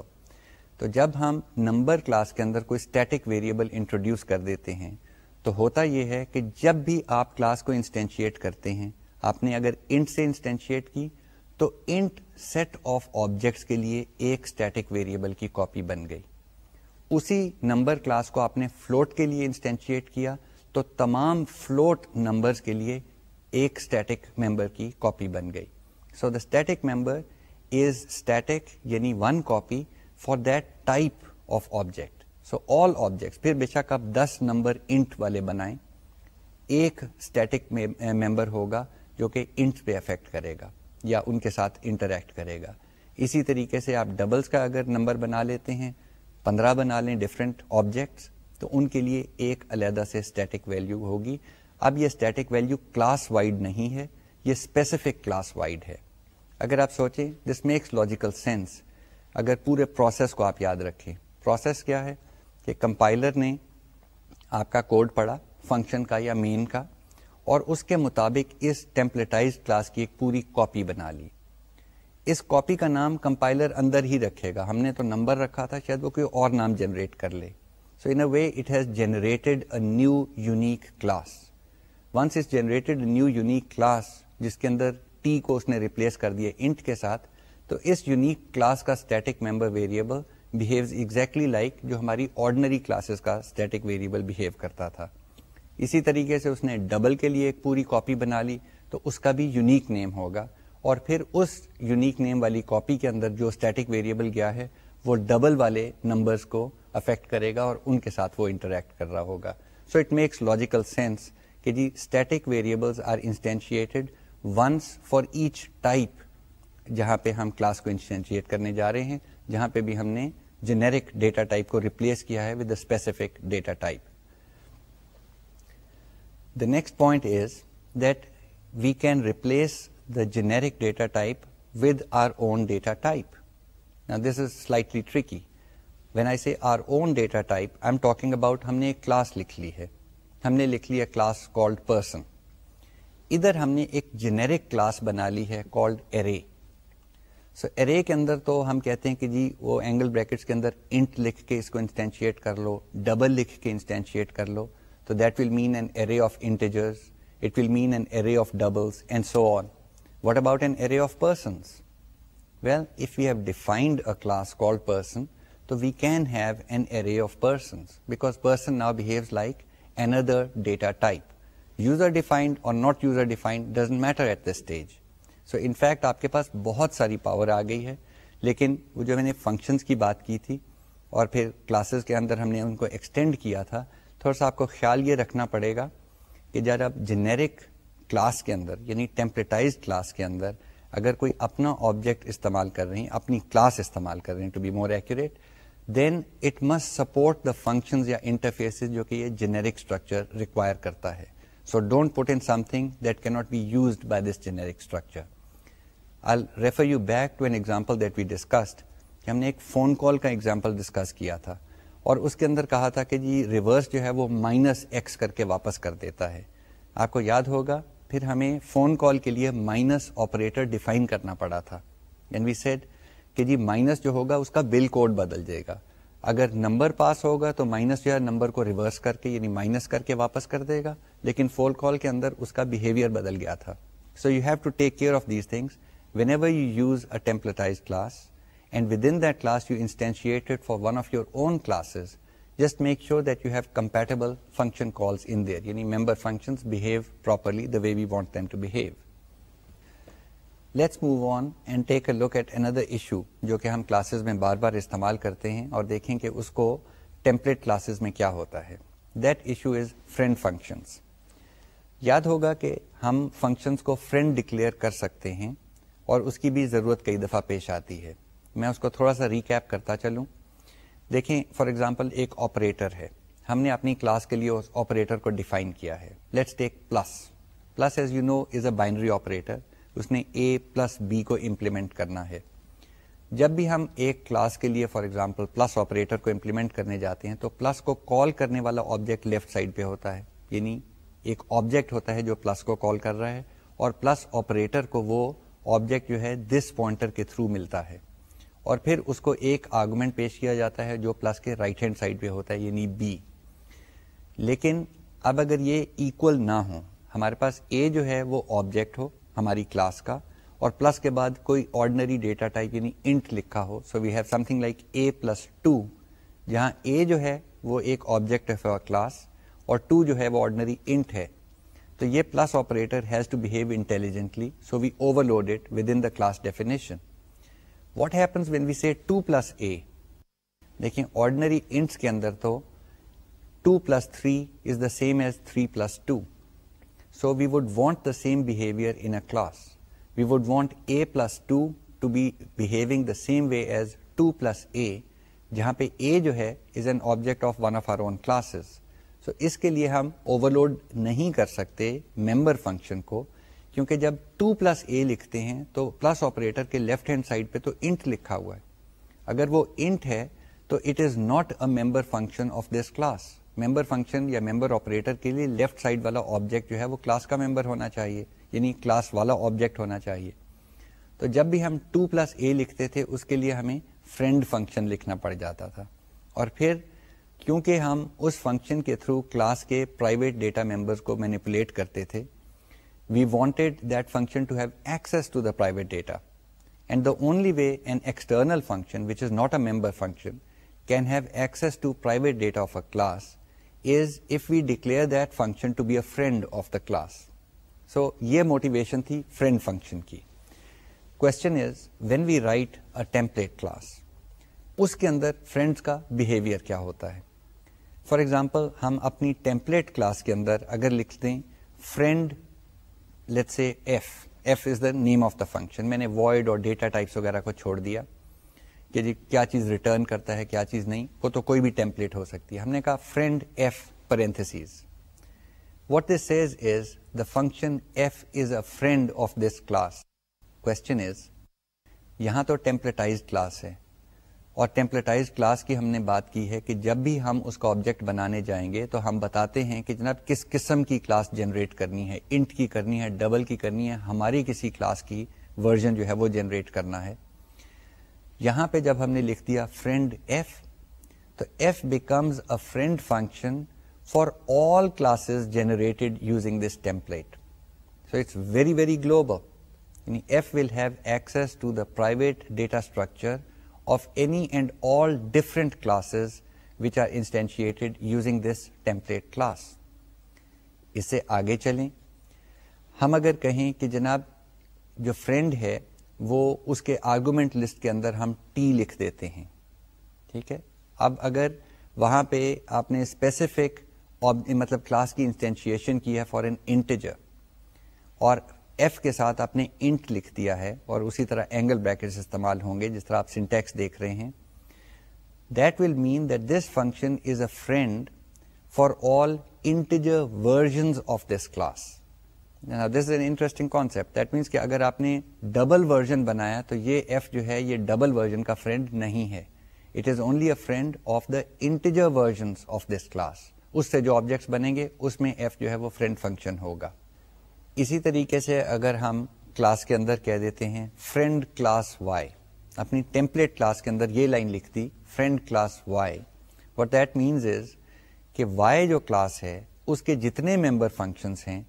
تو جب ہم نمبر کلاس کے اندر کوئی اسٹیٹک ویریبل انٹروڈیوس کر دیتے ہیں، تو ہوتا یہ ہے کہ جب بھی آپ کلاس کو انسٹینشیٹ کرتے ہیں آپ نے اگر انٹ سے انسٹینشیٹ کی تو انٹ سیٹ آف آبجیکٹس کے لیے ایک اسٹیٹک ویریبل کی کاپی بن گئی۔ اسی نمبر کلاس کو آپ نے فلوٹ کے لیے انسٹینشیٹ کیا تو تمام فلوٹ نمبرز کے لیے ایک اسٹیٹک ممبر کی کاپی بن گئی۔ So the static member is static یعنی one copy for that type of object so all object پھر بے شک آپ دس نمبر انٹ والے بنائیں۔ ایک اسٹیٹک ممبر ہوگا۔ جو کہ انٹ پہ افیکٹ کرے گا یا ان کے ساتھ انٹریکٹ کرے گا۔ اسی طریقے سے آپ ڈبلس کا اگر نمبر بنا لیتے ہیں، پندرہ بنا لیں ڈفرینٹ آبجیکٹس تو ان کے لیے ایک علیحدہ سے اسٹیٹک ویلو ہوگی۔ اب یہ اسٹیٹک ویلو کلاس وائڈ نہیں ہے، یہ اسپیسیفک کلاس وائڈ ہے۔ اگر آپ سوچیں دس میکس لاجیکل سینس اگر پورے پروسیس کو آپ یاد رکھیں۔ پروسیس کیا ہے؟ کہ کمپائلر نے آپ کا کوڈ پڑھا فنکشن کا یا مین کا۔ اور اس کے مطابق اس ٹیمپلیٹائز کلاس کی ایک پوری کاپی بنا لی۔ اس کاپی کا نام کمپائلر اندر ہی رکھے گا۔ ہم نے تو نمبر رکھا تھا، شاید وہ کوئی اور نام جنریٹ کر لے۔ So in a way it has generated a new unique class once is generated new unique class جس کے اندر ٹی کو اس نے ریپلیس کر دیا انٹ کے ساتھ، تو اس یونیک کلاس کا static member variable behaves exactly like جو ہماری آرڈنری کلاسز کا اسٹیٹک ویریبل بہیو کرتا تھا۔ اسی طریقے سے اس نے ڈبل کے لیے ایک پوری کاپی بنا لی، تو اس کا بھی یونیک نیم ہوگا۔ اور پھر اس یونیک نیم والی کاپی کے اندر جو اسٹیٹک ویریبل گیا ہے، وہ ڈبل والے نمبرز کو افیکٹ کرے گا اور ان کے ساتھ وہ انٹریکٹ کر رہا ہوگا۔ So it makes logical sense کہ جی static variables are instantiated once for each type جہاں پہ ہم کلاس کو انسٹینشیٹ کرنے جا رہے ہیں، جہاں پہ بھی ہم نے جنیرک ڈیٹا ٹائپ کو ریپلیس کیا ہے with a specific data type the next point is that we can replace the generic data type with our own data type this is slightly tricky when I see our own data type I'm talking about ہم نے ایک class لکھ لی ہے ہم نے لکھ لیا کلاس کالڈ پرسن ادھر ہم نے ایک جنیرک کلاس بنا لی ہے کالڈ ارے سو ارے کے اندر تو ہم کہتے ہیں کہ جی وہ اینگل بریکٹس کے اندر انٹ لکھ کے اس کو انسٹینشیٹ کر لو ڈبل لکھ کے انسٹینشیٹ کر لو تو that will mean an array of integers it will mean an array of doubles and so on what about an array of persons well if you have defined a class called person تو we can have an array of persons because person now behaves like another data type user defined or not user defined doesn't matter at the stage so in fact آپ کے پاس بہت ساری power آ گئی ہے لیکن وہ جو میں نے فنکشنس کی بات کی تھی اور پھر کلاسز کے اندر ہم نے ان کو ایکسٹینڈ کیا تھا تھوڑا سا آپ کو خیال یہ رکھنا پڑے گا کہ جب آپ جنیرک کلاس کے اندر یعنی ٹیمپریٹائز کلاس کے اندر اگر کوئی اپنا آبجیکٹ استعمال کر رہے ہیں، اپنی کلاس استعمال کر رہے ہیں to be more accurate then it must support the function یا انٹرفیس جو کہ یہ جنیرک اسٹرکچر ریکوائر کرتا ہے۔ So don't put in something that کی not be used by this generic structure I refer you back to an example that we discussed کہ ہم نے ایک فون کال کا ایگزامپل ڈسکس کیا تھا۔ اور اس کے اندر کہا تھا کہ جی ریورس جو ہے وہ مائنس ایکس کر کے واپس کر دیتا ہے۔ آپ کو یاد ہوگا، پھر ہمیں فون کال کے لیے مائنس آپریٹر ڈیفائن کرنا پڑا تھا۔ اینڈ وی سیڈ کہ جی مائنس جو ہوگا اس کا بل کوڈ بدل جائے گا۔ اگر نمبر پاس ہوگا تو مائنس جو ہے نمبر کو ریورس کر کے یعنی مائنس کر کے واپس کر دے گا۔ لیکن فون کال کے اندر اس کا بہیویئر بدل گیا تھا۔ So you have to take care of these things whenever you use a templatized class and within that class you instantiated for one of your own classes just make sure that you have compatible function calls in there یعنی member function behave properly the way we want them to behave let's move on and take a look at another issue جو کہ ہم classes میں بار بار استعمال کرتے ہیں اور دیکھیں کہ اس کو ٹیمپلیٹ کلاسز میں کیا ہوتا ہے that issue is friend functions یاد ہوگا کہ ہم فنکشنس کو فرینڈ ڈکلیئر کر سکتے ہیں اور اس کی بھی ضرورت کئی دفعہ پیش آتی ہے میں اس کو تھوڑا سا ریکیپ کرتا چلوں۔ دیکھیں فار ایگزامپل ایک آپریٹر ہے۔ ہم نے اپنی کلاس کے لیے اس آپریٹر کو ڈیفائن کیا ہے۔ Let's take plus plus as you know is a binary operator اس نے اے پلس بی کو امپلیمنٹ کرنا ہے۔ جب بھی ہم ایک کلاس کے لیے فار ایگزامپل پلس آپریٹر کو امپلیمنٹ کرنے جاتے ہیں، تو پلس کو کال کرنے والا آبجیکٹ لیفٹ سائڈ پہ ہوتا ہے۔ یعنی ایک آبجیکٹ ہوتا ہے جو پلس کو کال کر رہا ہے، اور پلس آپریٹر کو وہ آبجیکٹ جو ہے دس پوائنٹر کے تھرو ملتا ہے۔ اور پھر اس کو ایک آرگومنٹ پیش کیا جاتا ہے جو پلس کے رائٹ ہینڈ سائڈ پہ ہوتا ہے یعنی بی لیکن اب اگر یہ ایکول نہ ہو، ہمارے پاس اے جو ہے وہ آبجیکٹ ہو ہماری کلاس کا، اور پلس کے بعد کوئی آرڈنری ڈیٹا ٹائپ یعنی انٹ لکھا ہو so we have something like A plus two جہاں اے جو ہے وہ ایک آبجیکٹ ہے کلاس اور ٹو جو ہے وہ آرڈنری انٹ ہے. تو یہ plus operator has to behave intelligently so we overload it within the class definition what happens when we see two plus A دیکھیں آرڈنری انٹس کے اندر تو two plus three is the same as three plus two so we would want the same behaviour in a class we would want A plus two to be behaving the same way as two plus A جہاں پہ A جو ہے is an object of one of our own classes so اس کے لیے ہم over load نہیں کر سکتے ممبر فنکشن کو کیونکہ جب ٹو پلس اے لکھتے ہیں تو پلس آپریٹر کے لیفٹ ہینڈ سائڈ پہ تو انٹ لکھا ہوا ہے۔ اگر وہ انٹ ہے تو it is not a member function of this class member function یا ممبر آپریٹر کے لیے لیفٹ سائڈ والا آبجیکٹ جو ہے وہ کلاس کا ممبر ہونا چاہیے یعنی کلاس والا آبجیکٹ ہونا چاہیے۔ تو جب بھی ہم ٹو پلس اے لکھتے تھے، اس کے لیے ہمیں فرینڈ فنکشن لکھنا پڑ جاتا تھا۔ اور پھر کیونکہ ہم اس فنکشن کے تھرو کلاس کے پرائیویٹ ڈیٹا ممبرس کو مینیپولیٹ کرتے تھے we wanted that function to have access to the private data and the only way an external function which is not a member function can have access to private data of a class is if we declare that function to be a friend of the class so یہ motivation تھی friend function کی question is when we write a template class اس کے اندر friends کا behaviour کیا ہوتا ہے for example ہم اپنی ٹیمپلیٹ کلاس کے اندر اگر لکھ دیں friend let's say F F is the name of the function میں نے وائڈ اور ڈیٹا ٹائپس وغیرہ کو چھوڑ دیا کہ جی کیا چیز ریٹرن کرتا ہے کیا چیز نہیں وہ تو کوئی بھی ٹیمپلیٹ ہو سکتی ہے ہم نے کہا friend F parenthesis what this says is the function F is a friend of this class question is یہاں تو ٹیمپلیٹائز کلاس ہے اور ٹیمپلیٹائز کلاس کی ہم نے بات کی ہے کہ جب بھی ہم اس کا آبجیکٹ بنانے جائیں گے تو ہم بتاتے ہیں کہ جناب کس قسم کی کلاس جنریٹ کرنی ہے انٹ کی کرنی ہے ڈبل کی کرنی ہے، ہماری کسی کلاس کی ورژن جو ہے وہ جنریٹ کرنا ہے۔ یہاں پہ جب ہم نے لکھ دیا فرینڈ ایف تو F becomes a friend function for all classes generated using this template so it's very very global F will have access to the private data structure of any and all different classes which are instantiated using this template class اس سے آگے چلیں۔ ہم اگر کہیں کہ جناب جو friend ہے وہ اس کے آرگومنٹ لسٹ کے اندر ہم ٹی لکھ دیتے ہیں، ٹھیک ہے؟ اب اگر وہاں پہ آپ نے اسپیسیفک مطلب کلاس کی انسٹینشیشن کی ہے فار این انٹیجر اور ایف کے ساتھ آپ نے انٹ لکھ دیا ہے اور اسی طرح اینگل بریکٹس استعمال ہوں گے جس طرح آپ سنٹیکس دیکھ رہے ہیں۔ That will mean that this function is a friend for all integer version of this class this is an interesting concept that means کہ اگر آپ نے ڈبل ورژن بنایا تو یہ ایف جو ہے یہ ڈبل ورژن کا فرینڈ نہیں ہے۔ It is only a friend of the integer version of this class اس سے جو آبجیکٹس بنیں گے، اس میں ایف جو ہے وہ فرینڈ فنکشن ہوگا۔ اسی طریقے سے اگر ہم کلاس کے اندر کہہ دیتے ہیں، فرینڈ کلاس وائی، اپنی ٹیمپلیٹ کلاس کے اندر یہ لائن لکھ دی، friend class Y. What that means is کہ وائی جو کلاس ہے، اس کے جتنے ممبر فنکشنس ہیں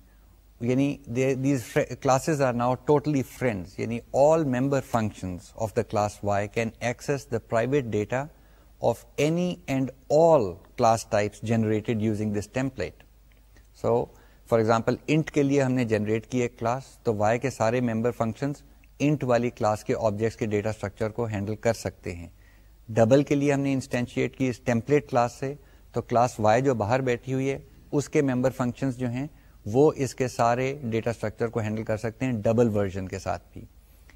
یعنی these classes are now totally friends یعنی all member functions of the class Y can access the private data of any and all class types generated using this template so for example int کے لیے ہم نے generate کی ایک class تو Y کے سارے ممبر فنکشن انٹ والی کلاس کے آبجیکٹس کے ڈیٹا اسٹرکچر کو ہینڈل کر سکتے ہیں۔ ڈبل کے لیے ہم نے انسٹینشیٹ کی اس ٹیمپلیٹ کلاس سے، تو کلاس وائی جو باہر بیٹھی ہوئی ہے، اس کے ممبر فنکشنز جو ہیں، وہ اس کے سارے ڈیٹا اسٹرکچر کو ہینڈل کر سکتے ہیں ڈبل ورژن کے ساتھ بھی۔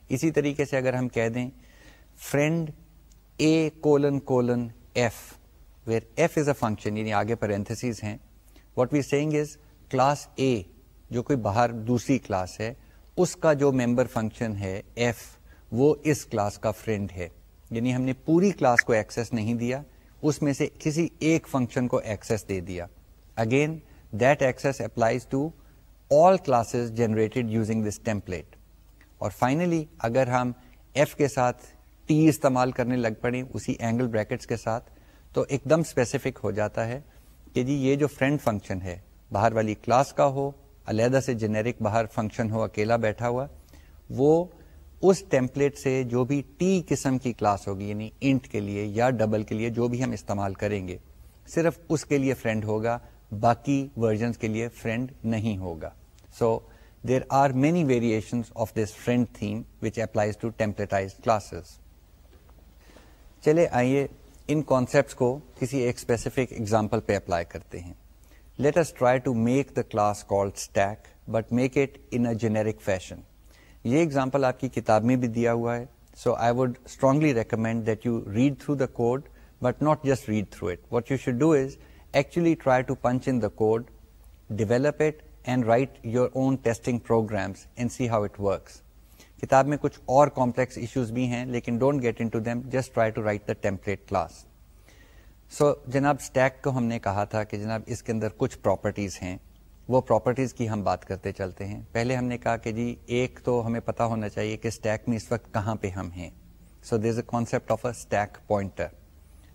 اسی طریقے سے اگر ہم کہہ دیں friend A colon colon F where F is a function یعنی آگے پر ہیں what we seeing is class A جو کوئی باہر دوسری کلاس ہے، اس کا جو ممبر فنکشن ہے ایف وہ اس کلاس کا فرینڈ ہے۔ یعنی ہم نے پوری کلاس کو ایکسس نہیں دیا، اس میں سے کسی ایک فنکشن کو ایکسس دے دیا۔ Again that access applies to all classes generated using this template اور فائنلی اگر ہم ایف کے ساتھ ٹی استعمال کرنے لگ پڑے اسی اینگل بریکٹس کے ساتھ، تو ایک دم اسپیسیفک ہو جاتا ہے کہ جی یہ جو فرینڈ فنکشن ہے باہر والی کلاس کا ہو، علیحدہ سے جنیرک باہر فنکشن ہو، اکیلا بیٹھا ہوا، وہ اس ٹیمپلیٹ سے جو بھی ٹی قسم کی کلاس ہوگی یعنی انٹ کے لیے یا ڈبل کے لیے، جو بھی ہم استعمال کریں گے، صرف اس کے لیے فرینڈ ہوگا، باقی ورژنس کے لیے فرینڈ نہیں ہوگا۔ So there are many variation of this friend theme which applies to templatize classes چلے، آئیے ان کانسیپٹس کو کسی ایک اسپیسیفک ایگزامپل پہ اپلائی کرتے ہیں۔ Let's try to make the class call stack but make it in a generic fashion یہ example آپ کی کتاب میں بھی دیا ہوا ہے. So I would strongly recommend that you read through the code but not just read through it what you should do is actually try to punch in the code develop it and write your own testing programs and see how it works کتاب میں کچھ اور complex issues بھی ہیں، لیکن don't get into them just try to write the template class so so, جناب stack کو ہم نے کہا تھا کہ جناب اس کے اندر کچھ پراپرٹیز ہیں۔ وہ پراپرٹیز کی ہم بات کرتے چلتے ہیں۔ پہلے ہم نے کہا کہ جی ایک تو ہمیں پتا ہونا چاہیے کہ اسٹیک میں اس وقت کہاں پہ ہم ہیں۔ So there is a concept of a stack pointer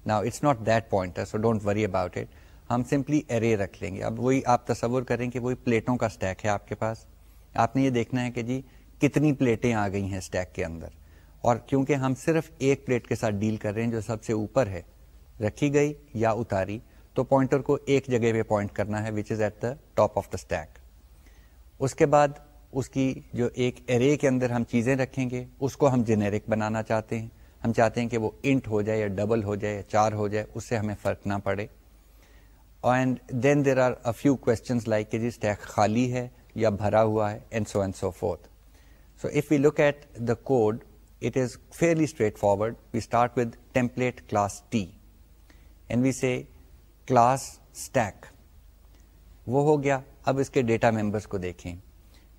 نا it's not that pointer so don't worry about it ہم سمپلی ارے رکھ لیں گے۔ اب وہی آپ تصور کریں کہ وہی پلیٹوں کا اسٹیک ہے آپ کے پاس۔ آپ نے یہ دیکھنا ہے کہ جی کتنی پلیٹیں آ گئی ہیں اسٹیک کے اندر۔ اور کیونکہ ہم صرف ایک پلیٹ کے ساتھ ڈیل کر رہے ہیں جو سب سے اوپر ہے رکھی گئی یا اتاری، تو پوائنٹر کو ایک جگہ پہ پوائنٹ کرنا ہے which is at the top of the stack اس کے بعد اس کی جو ایک ارے کے اندر ہم چیزیں رکھیں گے، اس کو ہم جنیرک بنانا چاہتے ہیں۔ ہم چاہتے ہیں کہ وہ انٹ ہو جائے یا ڈبل ہو جائے یا چار ہو جائے، اس سے ہمیں فرق نہ پڑے۔ And then there are a few question like کہ جی اسٹیک خالی ہے یا بھرا ہوا ہے and so and so forth so if you look at the code it is fairly straightforward we start with template class T and we see class stack وہ ہو گیا۔ اب اس کے ڈیٹا ممبرس کو دیکھیں۔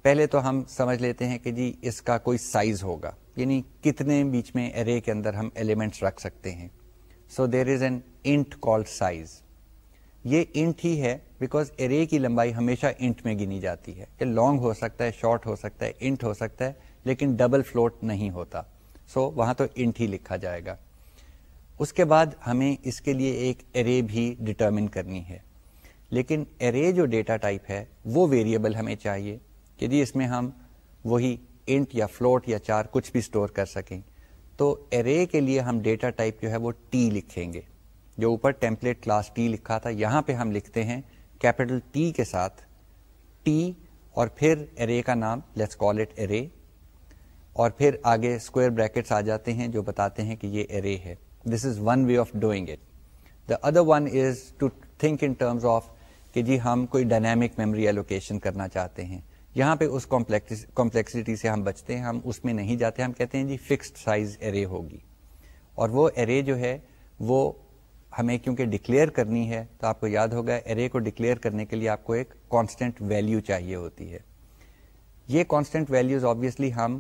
پہلے تو ہم سمجھ لیتے ہیں کہ جی اس کا کوئی سائز ہوگا۔ یعنی کتنے بیچ میں ارے کے اندر ہم ایلیمنٹس رکھ سکتے ہیں۔ So there is an int called size یہ انٹ ہی ہے بیکاز ارے کی لمبائی ہمیشہ انٹ میں گنی جاتی ہے۔ یہ لانگ ہو سکتا ہے شارٹ ہو سکتا ہے انٹ ہو سکتا ہے لیکن ڈبل فلوٹ نہیں ہوتا۔ سو so, وہاں تو انٹ ہی لکھا جائے گا۔ اس کے بعد ہمیں اس کے لیے ایک ارے بھی ڈٹرمن کرنی ہے۔ لیکن ارے جو ڈیٹا ٹائپ ہے، وہ ویریبل ہمیں چاہیے کہ جی اس میں ہم وہی انٹ یا فلوٹ یا چار کچھ بھی اسٹور کر سکیں۔ تو ارے کے لیے ہم ڈیٹا ٹائپ جو ہے وہ ٹی لکھیں گے۔ جو اوپر ٹیمپلیٹ کلاس ٹی لکھا تھا، یہاں پہ ہم لکھتے ہیں کیپٹل ٹی کے ساتھ ٹی اور پھر ارے کا نام لیٹس کال اٹ ارے اور پھر آگے اسکوئر بریکٹس آ جاتے ہیں جو بتاتے ہیں کہ یہ ارے ہے۔ This is one way of doing it the other one is to think in terms of کہ جی ہم کوئی ڈائنامک میموری ایلوکیشن کرنا چاہتے ہیں۔ یہاں پہ اس کمپلیکسٹی سے ہم بچتے ہیں، ہم اس میں نہیں جاتے، ہم کہتے ہیں جی فکسڈ سائز ارے ہوگی۔ اور وہ ارے جو ہے، وہ ہمیں کیونکہ ڈکلیئر کرنی ہے، تو آپ کو یاد ہوگا ارے کو ڈکلیئر کرنے کے لیے آپ کو ایک کانسٹنٹ ویلو چاہیے ہوتی ہے۔ یہ کانسٹنٹ ویلوز آبویسلی ہم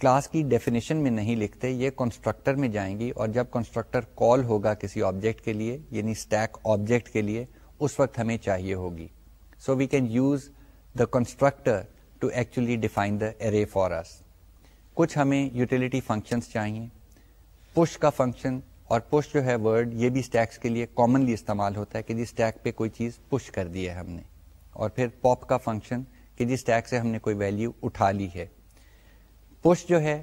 کلاس کی ڈیفینیشن میں نہیں لکھتے، یہ کنسٹرکٹر میں جائیں گی اور جب کنسٹرکٹر کال ہوگا کسی آبجیکٹ کے لیے یعنی اسٹیک آبجیکٹ کے لیے، اس وقت ہمیں چاہیے ہوگی۔ So we can use the constructor to actually define the array for اس کچھ ہمیں یوٹیلیٹی فنکشنس چاہیے۔ پش کا فنکشن اور پش جو ہے ورڈ یہ بھی اسٹیکس کے لیے کامنلی استعمال ہوتا ہے کہ جی اسٹیک پہ کوئی چیز پش کر دی ہے ہم نے۔ اور پھر پاپ کا فنکشن کہ جی اسٹیک سے ہم نے کوئی ویلو اٹھا لی ہے۔ پش جو ہے،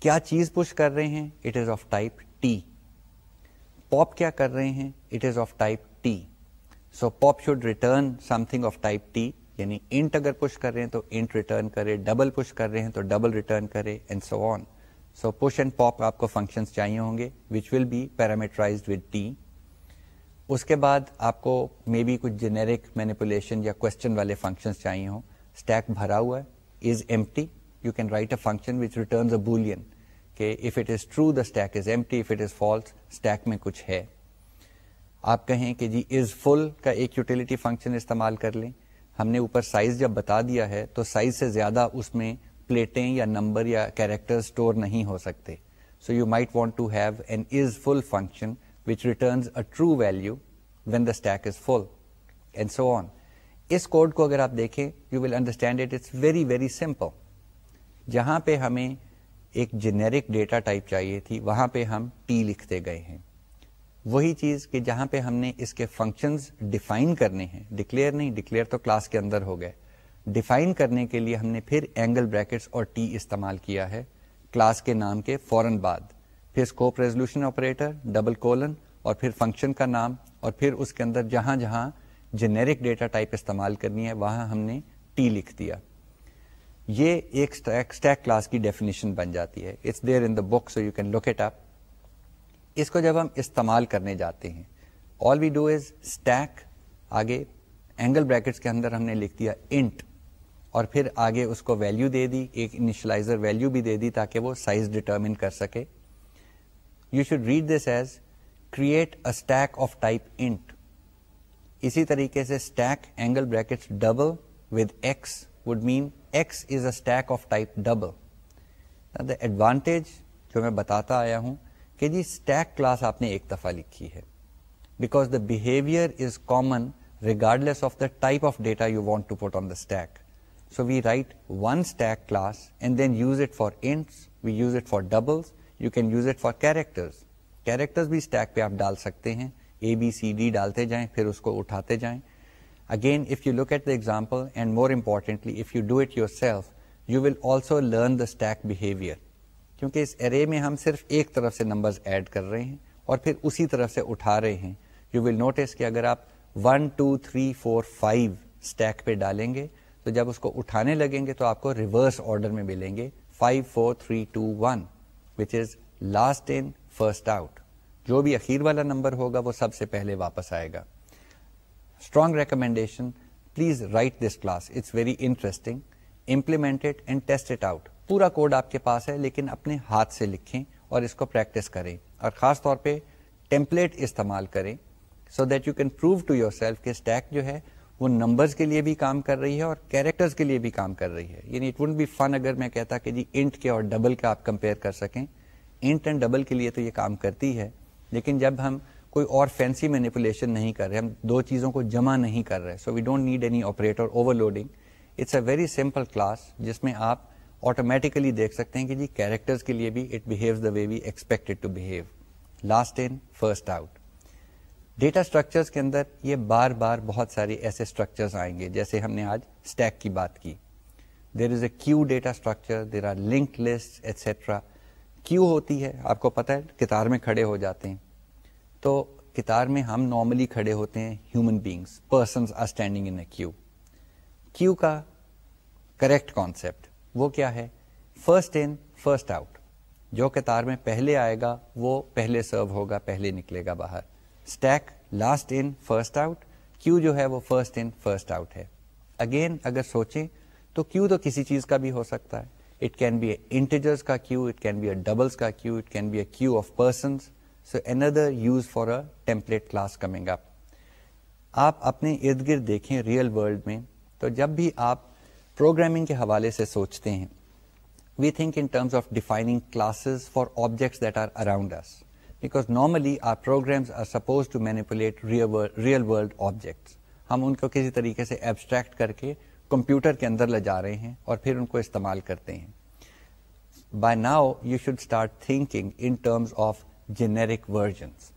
کیا چیز پش کر رہے ہیں؟ It is of type T pop کیا کر رہے ہیں؟ It is of type T so pop should return something of type T یعنی انٹ اگر پش کر رہے ہیں تو انٹ ریٹرن کرے ڈبل پش کر رہے ہیں تو ڈبل ریٹرن کرے and so on so push and pop آپ کو فنکشن چاہیے ہوں گے which will be parameterize with T اس کے بعد آپ کو مے بی کچھ جنیرک مینیپولیشن یا کوشچن والے فنکشن چاہیے ہوں۔ اسٹیک بھرا ہوا ہے is M you can write a function which returns a Boolean کہ if it is true the stack is empty if it is false stack میں کچھ ہے آپ کہیں کہ جی از فل کا ایک یوٹیلیٹی فنکشن استعمال کر لیں۔ ہم نے اوپر سائز جب بتا دیا ہے، تو سائز سے زیادہ اس میں پلیٹیں یا نمبر یا کیریکٹر اسٹور نہیں ہو سکتے۔ So you might want to have an is full function which returns a true value when the stack is full and so on us code کو اگر آپ دیکھیں you will understand it it's very very simple جہاں پہ ہمیں ایک generic data type چاہیے تھی، وہاں پہ ہم ٹی لکھتے گئے ہیں۔ وہی چیز کہ جہاں پہ ہم نے اس کے فنکشنز ڈیفائن کرنے ہیں۔ ڈکلیئر نہیں ڈکلیئر تو کلاس کے اندر ہو گئے۔ ڈیفائن کرنے کے لیے ہم نے پھر اینگل بریکٹس اور ٹی استعمال کیا ہے۔ کلاس کے نام کے فوراً بعد۔ پھر scope resolution operator double colon اور پھر فنکشن کا نام۔ اور پھر اس کے اندر جہاں جہاں جنیرک ڈیٹا ٹائپ استعمال کرنی ہے، وہاں ہم نے ٹی لکھ دیا۔ یہ ایک اسٹیک کلاس کی ڈیفینیشن بن جاتی ہے۔ It's there in the book so you can look it up اس کو جب ہم استعمال کرنے جاتے ہیں all we do is stack آگے اینگل بریکٹس کے اندر ہم نے لکھ دیا انٹ اور پھر آگے اس کو ویلو دے دی، ایک انیشلائزر ویلو بھی دے دی تاکہ وہ سائز ڈٹرمن کر سکے۔ You should read this as create a stack of type int اسی طریقے سے stack angle brackets double with X would mean X is a stack of type double the advantage جو میں بتاتا آیا ہوں کہ جی اسٹیک کلاس آپ نے ایک دفعہ لکھی ہے. Because the behaviour is common regardless of the type of data you want to put on the stack so we write one stack class and then use it for ints we use it for doubles you can use it for characters characters بھی stack پہ آپ ڈال سکتے ہیں اے B C D ڈالتے جائیں، پھر اس کو اٹھاتے جائیں. Again if you look at the example and more importantly if you do it yourself you will also learn the stack behaviour کیونکہ اس ارے میں ہم صرف ایک طرف سے نمبرز ایڈ کر رہے ہیں اور پھر اسی طرف سے اٹھا رہے ہیں. یو ول نوٹس کہ اگر آپ one two three four five stack پہ ڈالیں گے، تو جب اس کو اٹھانے لگیں گے، تو آپ کو ریورس آرڈر میں ملیں گے. 5 4 3 2 1 which is last in first out جو بھی اخیر والا نمبر ہوگا، وہ سب سے پہلے واپس آئے گا. Strong recommendation please write this class it's very interesting implement it and test it out پورا کوڈ آپ کے پاس ہے لیکن اپنے ہاتھ سے لکھیں اور اس کو پریکٹس کریں اور خاص طور پہ ٹیمپلیٹ استعمال کریں so that you can prove to yourself کہ اسٹیک جو ہے وہ نمبرز کے لیے بھی کام کر رہی ہے اور کیریکٹرز کے لیے بھی کام کر رہی ہے یعنی اٹ وڈ بی فن اگر میں کہتا کہ جی انٹ کے اور ڈبل کا آپ کمپیئر کر سکیں انٹ اینڈ ڈبل کے لیے تو یہ کام کرتی ہے لیکن جب ہم کوئی اور فینسی مینیپولیشن نہیں کر رہے، ہم دو چیزوں کو جمع نہیں کر رہے so we don't need any operator overloading it's a very simple class جس میں آپ آٹومیٹیکلی دیکھ سکتے ہیں کہ جی کیریکٹرز کے لیے بھی it behaves the way we expected to behave last in first out data structures کے اندر یہ بار بار بہت سارے ایسے اسٹرکچرز آئیں گے، جیسے ہم نے آج اسٹیک کی بات کی. There is a queue data structure there are link list etcetera queue ہوتی ہے، آپ کو پتا ہے کتار میں کھڑے ہو جاتے ہیں. تو کتار میں ہم نارملی کھڑے ہوتے ہیں human beings persons are standing in a queue queue کا کریکٹ کانسیپٹ وہ کیا ہے؟ فرسٹ ان فرسٹ آؤٹ جو کتار میں پہلے آئے گا وہ پہلے سرو ہوگا، پہلے نکلے گا باہر. Stack last in first out queue جو ہے وہ فرسٹ ان فرسٹ آؤٹ ہے. اگین اگر سوچیں تو کیو تو کسی چیز کا بھی ہو سکتا ہے. It can be a integers کا queue it can be a doubles کا queue it can be a queue of persons so another use for a template class coming up آپ اپنے ارد گرد دیکھیں ریئل ورلڈ میں، تو جب بھی آپ پروگرامنگ کے حوالے سے سوچتے ہیں we think in terms of defining classes for objects that are around us because normally our programs are suppose to manipulate real world objects ہم ان کو کسی طریقے سے ایبسٹریکٹ کر کے کمپیوٹر کے اندر لے جا رہے ہیں اور پھر ان کو استعمال کرتے ہیں۔ By now you should start thinking in terms of generic versions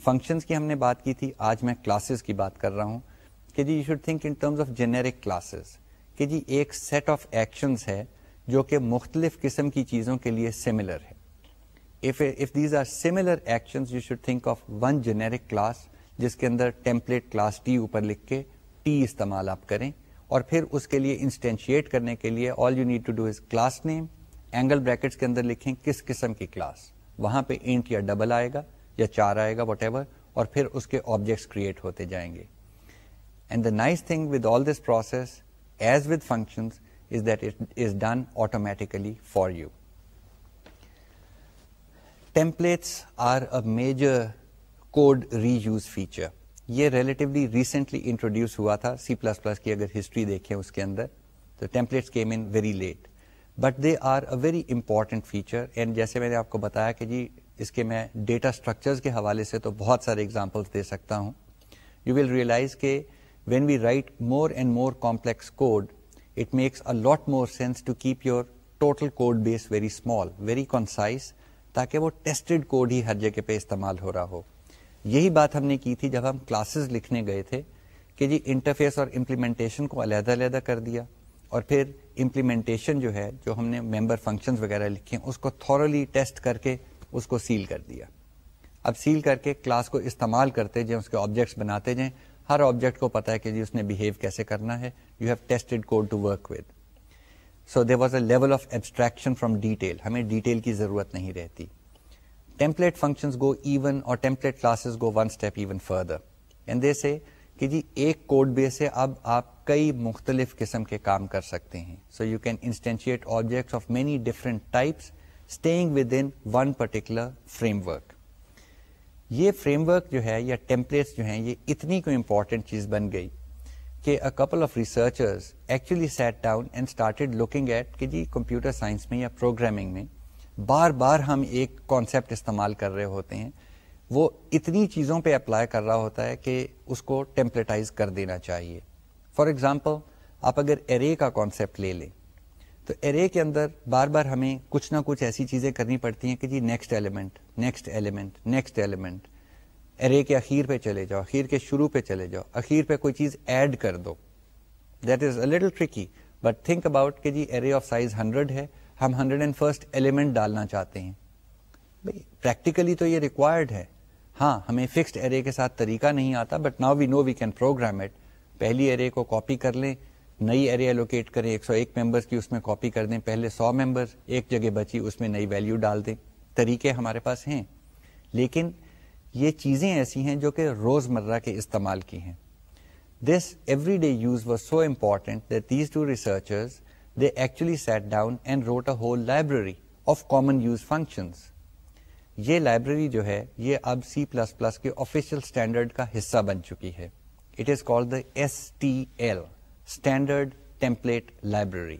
functions کی ہم نے بات کی تھی، آج میں کلاسز کی بات کر رہا ہوں کہ جی you should think in terms of generic classes کہ جی ایک سیٹ آف ایکشنز ہے جو کہ مختلف قسم کی چیزوں کے لیے سملر ہے۔ If these are similar actions you should think of one generic class جس کے اندر ٹیمپلیٹ کلاس ٹی اوپر لکھ کے ٹی استعمال آپ کریں اور پھر اس کے لیے انسٹینشیٹ کرنے کے لیے all you need to do is class name angle brackets کے اندر لکھیں کس قسم کی کلاس وہاں پہ انٹ یا ڈبل آئے گا یا چار آئے گا وٹ ایور اور پھر اس کے آبجیکٹس کریٹ ہوتے جائیں گے۔ And the nice thing with all this process is with function is that is done automatically for you templates are a major code re use feature یہ ریلیٹولی ریسنٹلی انٹروڈیوس ہوا تھا C plus plus کی اگر history دیکھیں اس کے اندر، تو templates came in very late but they are a very important feature and جیسے میں نے آپ کو بتایا کہ جی اس کے میں ڈیٹا اسٹرکچرز کے حوالے سے تو بہت سارے ایگزامپلس دے سکتا ہوں۔ یو ول ریئلائز کہ when we write more and more complex code it makes a lot more sense to keep your total code base very small very concise تاکہ وہ ٹیسٹڈ کوڈ ہی ہر جگہ پہ استعمال ہو رہا ہو۔ یہی بات ہم نے کی تھی جب ہم کلاسز لکھنے گئے تھے کہ جی انٹرفیس اور امپلیمنٹیشن کو علیحدہ علیحدہ کر دیا اور پھر امپلیمنٹیشن جو ہے، جو ہم نے ممبر فنکشن وغیرہ لکھے ہیں، اس کو تھورلی ٹیسٹ کر کے اس کو سیل کر دیا۔ اب سیل کر کے کلاس کو استعمال کرتے جائیں، اس کے آبجیکٹس بناتے جائیں۔ ہر آبجیکٹ کو پتا ہے کہ جی اس نے بہیو کیسے کرنا ہے۔ You have tested code to work with so there was a level of abstraction from detail ہمیں ڈیٹیل کی ضرورت نہیں رہتی۔ ٹیمپلیٹ فنکشن گو ایون اور template classes go one step even further and they say کہ جی ایک code base سے اب آپ کئی مختلف قسم کے کام کر سکتے ہیں۔ So you can instantiate objects of many different types staying within one particular framework یہ فریم ورک جو ہے یا ٹیمپلیٹس جو ہیں یہ اتنی کوئی امپورٹنٹ چیز بن گئی کہ a couple of researchers actually sat down and started looking at کہ جی کمپیوٹر سائنس میں یا پروگرامنگ میں بار بار ہم ایک کانسیپٹ استعمال کر رہے ہوتے ہیں۔ وہ اتنی چیزوں پہ اپلائی کر رہا ہوتا ہے کہ اس کو ٹیمپلیٹائز کر دینا چاہیے۔ فار ایگزامپل آپ اگر ارے کا کانسیپٹ لے لیں، تو ارے کے اندر بار بار ہمیں کچھ نہ کچھ ایسی چیزیں کرنی پڑتی ہیں کہ جی next element next element next element array کے اخیر پہ چلے جاؤ، اخیر کے شروع پہ چلے جاؤ، اخیر پہ کوئی چیز ایڈ کر دو۔ That is a little tricky but think about کہ جی ارے آف سائز ہنڈریڈ ہے، ہم ہنڈریڈ اینڈ فرسٹ ایلیمنٹ ڈالنا چاہتے ہیں۔ بھائی پریکٹیکلی تو یہ ریکوائرڈ ہے۔ ہاں ہمیں فکسڈ ایرے کے ساتھ طریقہ نہیں آتا but now we know we can program it پہلی ایرے کو کاپی کر لیں، نئی ایریا الوکیٹ کریں، ایک سو ایک ممبرس کی اس میں کاپی کر دیں، پہلے سو ممبر ایک جگہ بچی، اس میں نئی ویلیو ڈال دیں۔ طریقے ہمارے پاس ہیں۔ لیکن یہ چیزیں ایسی ہیں جو کہ روز مرہ کے استعمال کی ہیں۔ This everyday use was so important that these two researchers they actually sat down and wrote a whole library of common use functions یہ لائبریری جو ہے، یہ اب سی پلس پلس کے آفیشیل اسٹینڈرڈ کا حصہ بن چکی ہے۔ It is called the S T L standard template library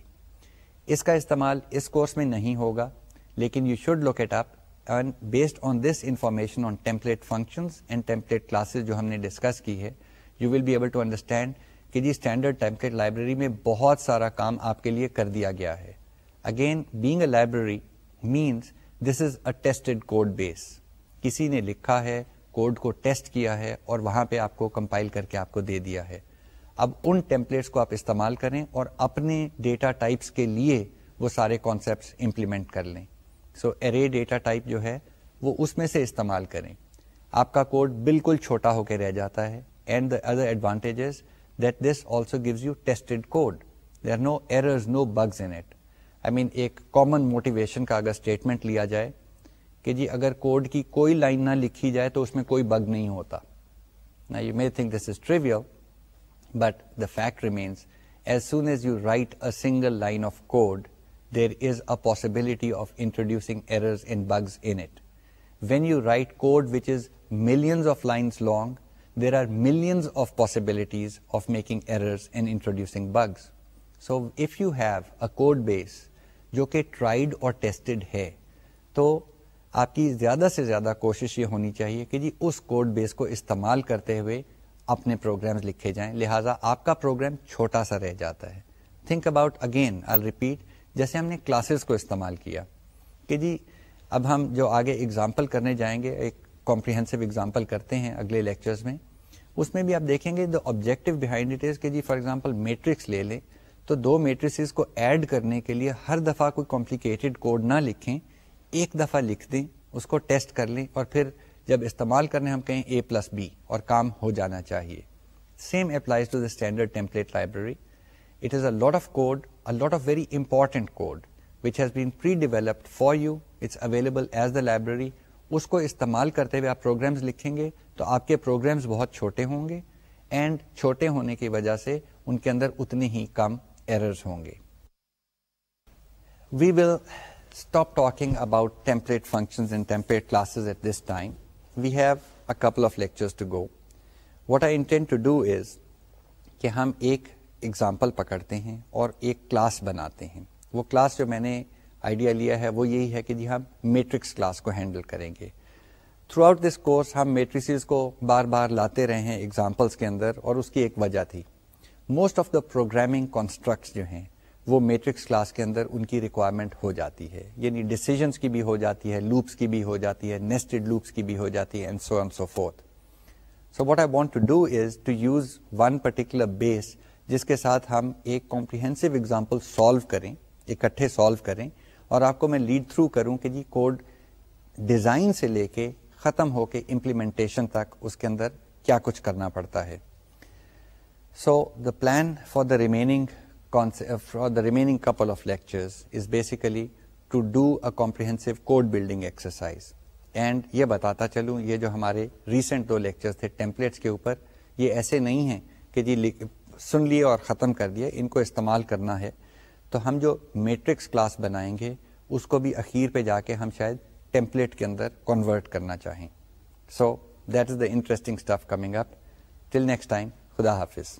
اس کا استعمال اس کورس میں نہیں ہوگا، لیکن you should look it up and based on this information on template functions and template classes جو ہم نے ڈسکس کی ہے you will be able to understand کہ جی اسٹینڈرڈ ٹیمپلیٹ لائبریری میں بہت سارا کام آپ کے لیے کر دیا گیا ہے۔ Again being a library means this is a tested code base کسی نے لکھا ہے کوڈ کو ٹیسٹ کیا ہے اور وہاں پہ آپ کو کمپائل کر کے آپ کو دے دیا ہے۔ اب ان ٹیمپلیٹس کو آپ استعمال کریں اور اپنے ڈیٹا ٹائپس کے لیے وہ سارے کانسیپٹس امپلیمنٹ کر لیں۔ سو ارے ڈیٹا ٹائپ جو ہے، وہ اس میں سے استعمال کریں۔ آپ کا کوڈ بالکل چھوٹا ہو کے رہ جاتا ہے۔ And the other advantages that this also gives you tested code there no errors no bugs in it I mean ایک کامن موٹیویشن کا اگر اسٹیٹمنٹ لیا جائے کہ جی اگر کوڈ کی کوئی لائن نہ لکھی جائے تو اس میں کوئی بگ نہیں ہوتا۔ You may think this is trivial but the fact remains as soon as you write a single line of code there is a possibility of introducing errors and bugs in it when you write code which is millions of lines long there are millions of possibilities of making errors and introducing bugs so if you have a code base جو کہ tried اور tested ہے، تو آپ کی زیادہ سے زیادہ کوشش یہ ہونی چاہیے کہ جی اس کوڈ بیس کو استعمال کرتے ہوئے اپنے پروگرامز لکھے جائیں۔ لہٰذا آپ کا پروگرام چھوٹا سا رہ جاتا ہے۔ Think about again I repeat جیسے ہم نے کلاسز کو استعمال کیا کہ جی اب ہم جو آگے اگزامپل کرنے جائیں گے، ایک کمپریہنسو اگزامپل کرتے ہیں اگلے لیکچرز میں، اس میں بھی آپ دیکھیں گے the objective behind it is کہ جی فار ایگزامپل میٹرکس لے لیں۔ تو دو میٹریسز کو ایڈ کرنے کے لیے ہر دفعہ کوئی کمپلیکیٹڈ کوڈ نہ لکھیں، ایک دفعہ لکھ دیں، اس کو ٹیسٹ کر لیں اور پھر جب استعمال کرنے ہم کہیں اے پلس بی اور کام ہو جانا چاہیے۔ Same applies to the standard template library it is a lot of code a lot of very important code which has been pre developed for you it's available as the library اس کو استعمال کرتے ہوئے آپ programmes لکھیں گے تو آپ کے پروگرامس بہت چھوٹے ہوں گے۔ اینڈ چھوٹے ہونے کی وجہ سے ان کے اندر اتنے ہی کم ایررز ہوں گے we will stop talking about template function and template classes at this time we have a couple of lectures to go what I intend to do is کہ ہم ایک ایگزامپل پکڑتے ہیں اور ایک کلاس بناتے ہیں. وہ کلاس جو میں نے آئیڈیا لیا ہے وہ یہی ہے کہ جی ہم میٹرکس کلاس کو ہینڈل کریں گے. تھرو آؤٹ دس کورس ہم میٹریسز کو بار بار لاتے رہے ہیں ایگزامپلس کے اندر اور اس کی ایک وجہ تھی. Most of the programming constructs جو ہیں، وہ میٹرکس کلاس کے اندر ان کی ریکوائرمنٹ ہو جاتی ہے. یعنی ڈیسیزنس کی بھی ہو جاتی ہے لوپس کی بھی ہو جاتی ہے نیسٹڈ لوپس کی بھی ہو جاتی ہے and so and so forth so what I want to do is to use one particular base جس کے ساتھ ہم ایک کمپریہنسو ایگزامپل سالو کریں، اکٹھے سالو کریں، اور آپ کو میں لیڈ تھرو کروں کہ جی کوڈ ڈیزائن سے لے کے ختم ہو کے امپلیمنٹیشن تک اس کے اندر کیا کچھ کرنا پڑتا ہے. So the plan uh, for the remaining couple of lectures is basically to do a comprehensive code building exercise. And یہ بتاتا چلوں، یہ جو ہمارے ریسنٹ دو لیکچر تھے ٹیمپلیٹس کے اوپر، یہ ایسے نہیں ہیں کہ جی سن لیے اور ختم کر دیے، ان کو استعمال کرنا ہے۔ تو ہم جو میٹرکس کلاس بنائیں گے، اس کو بھی اخیر پہ جا کے ہم شاید ٹیمپلیٹ کے اندر کنورٹ کرنا چاہیں۔ So that is the interesting stuff coming up till next time خدا حافظ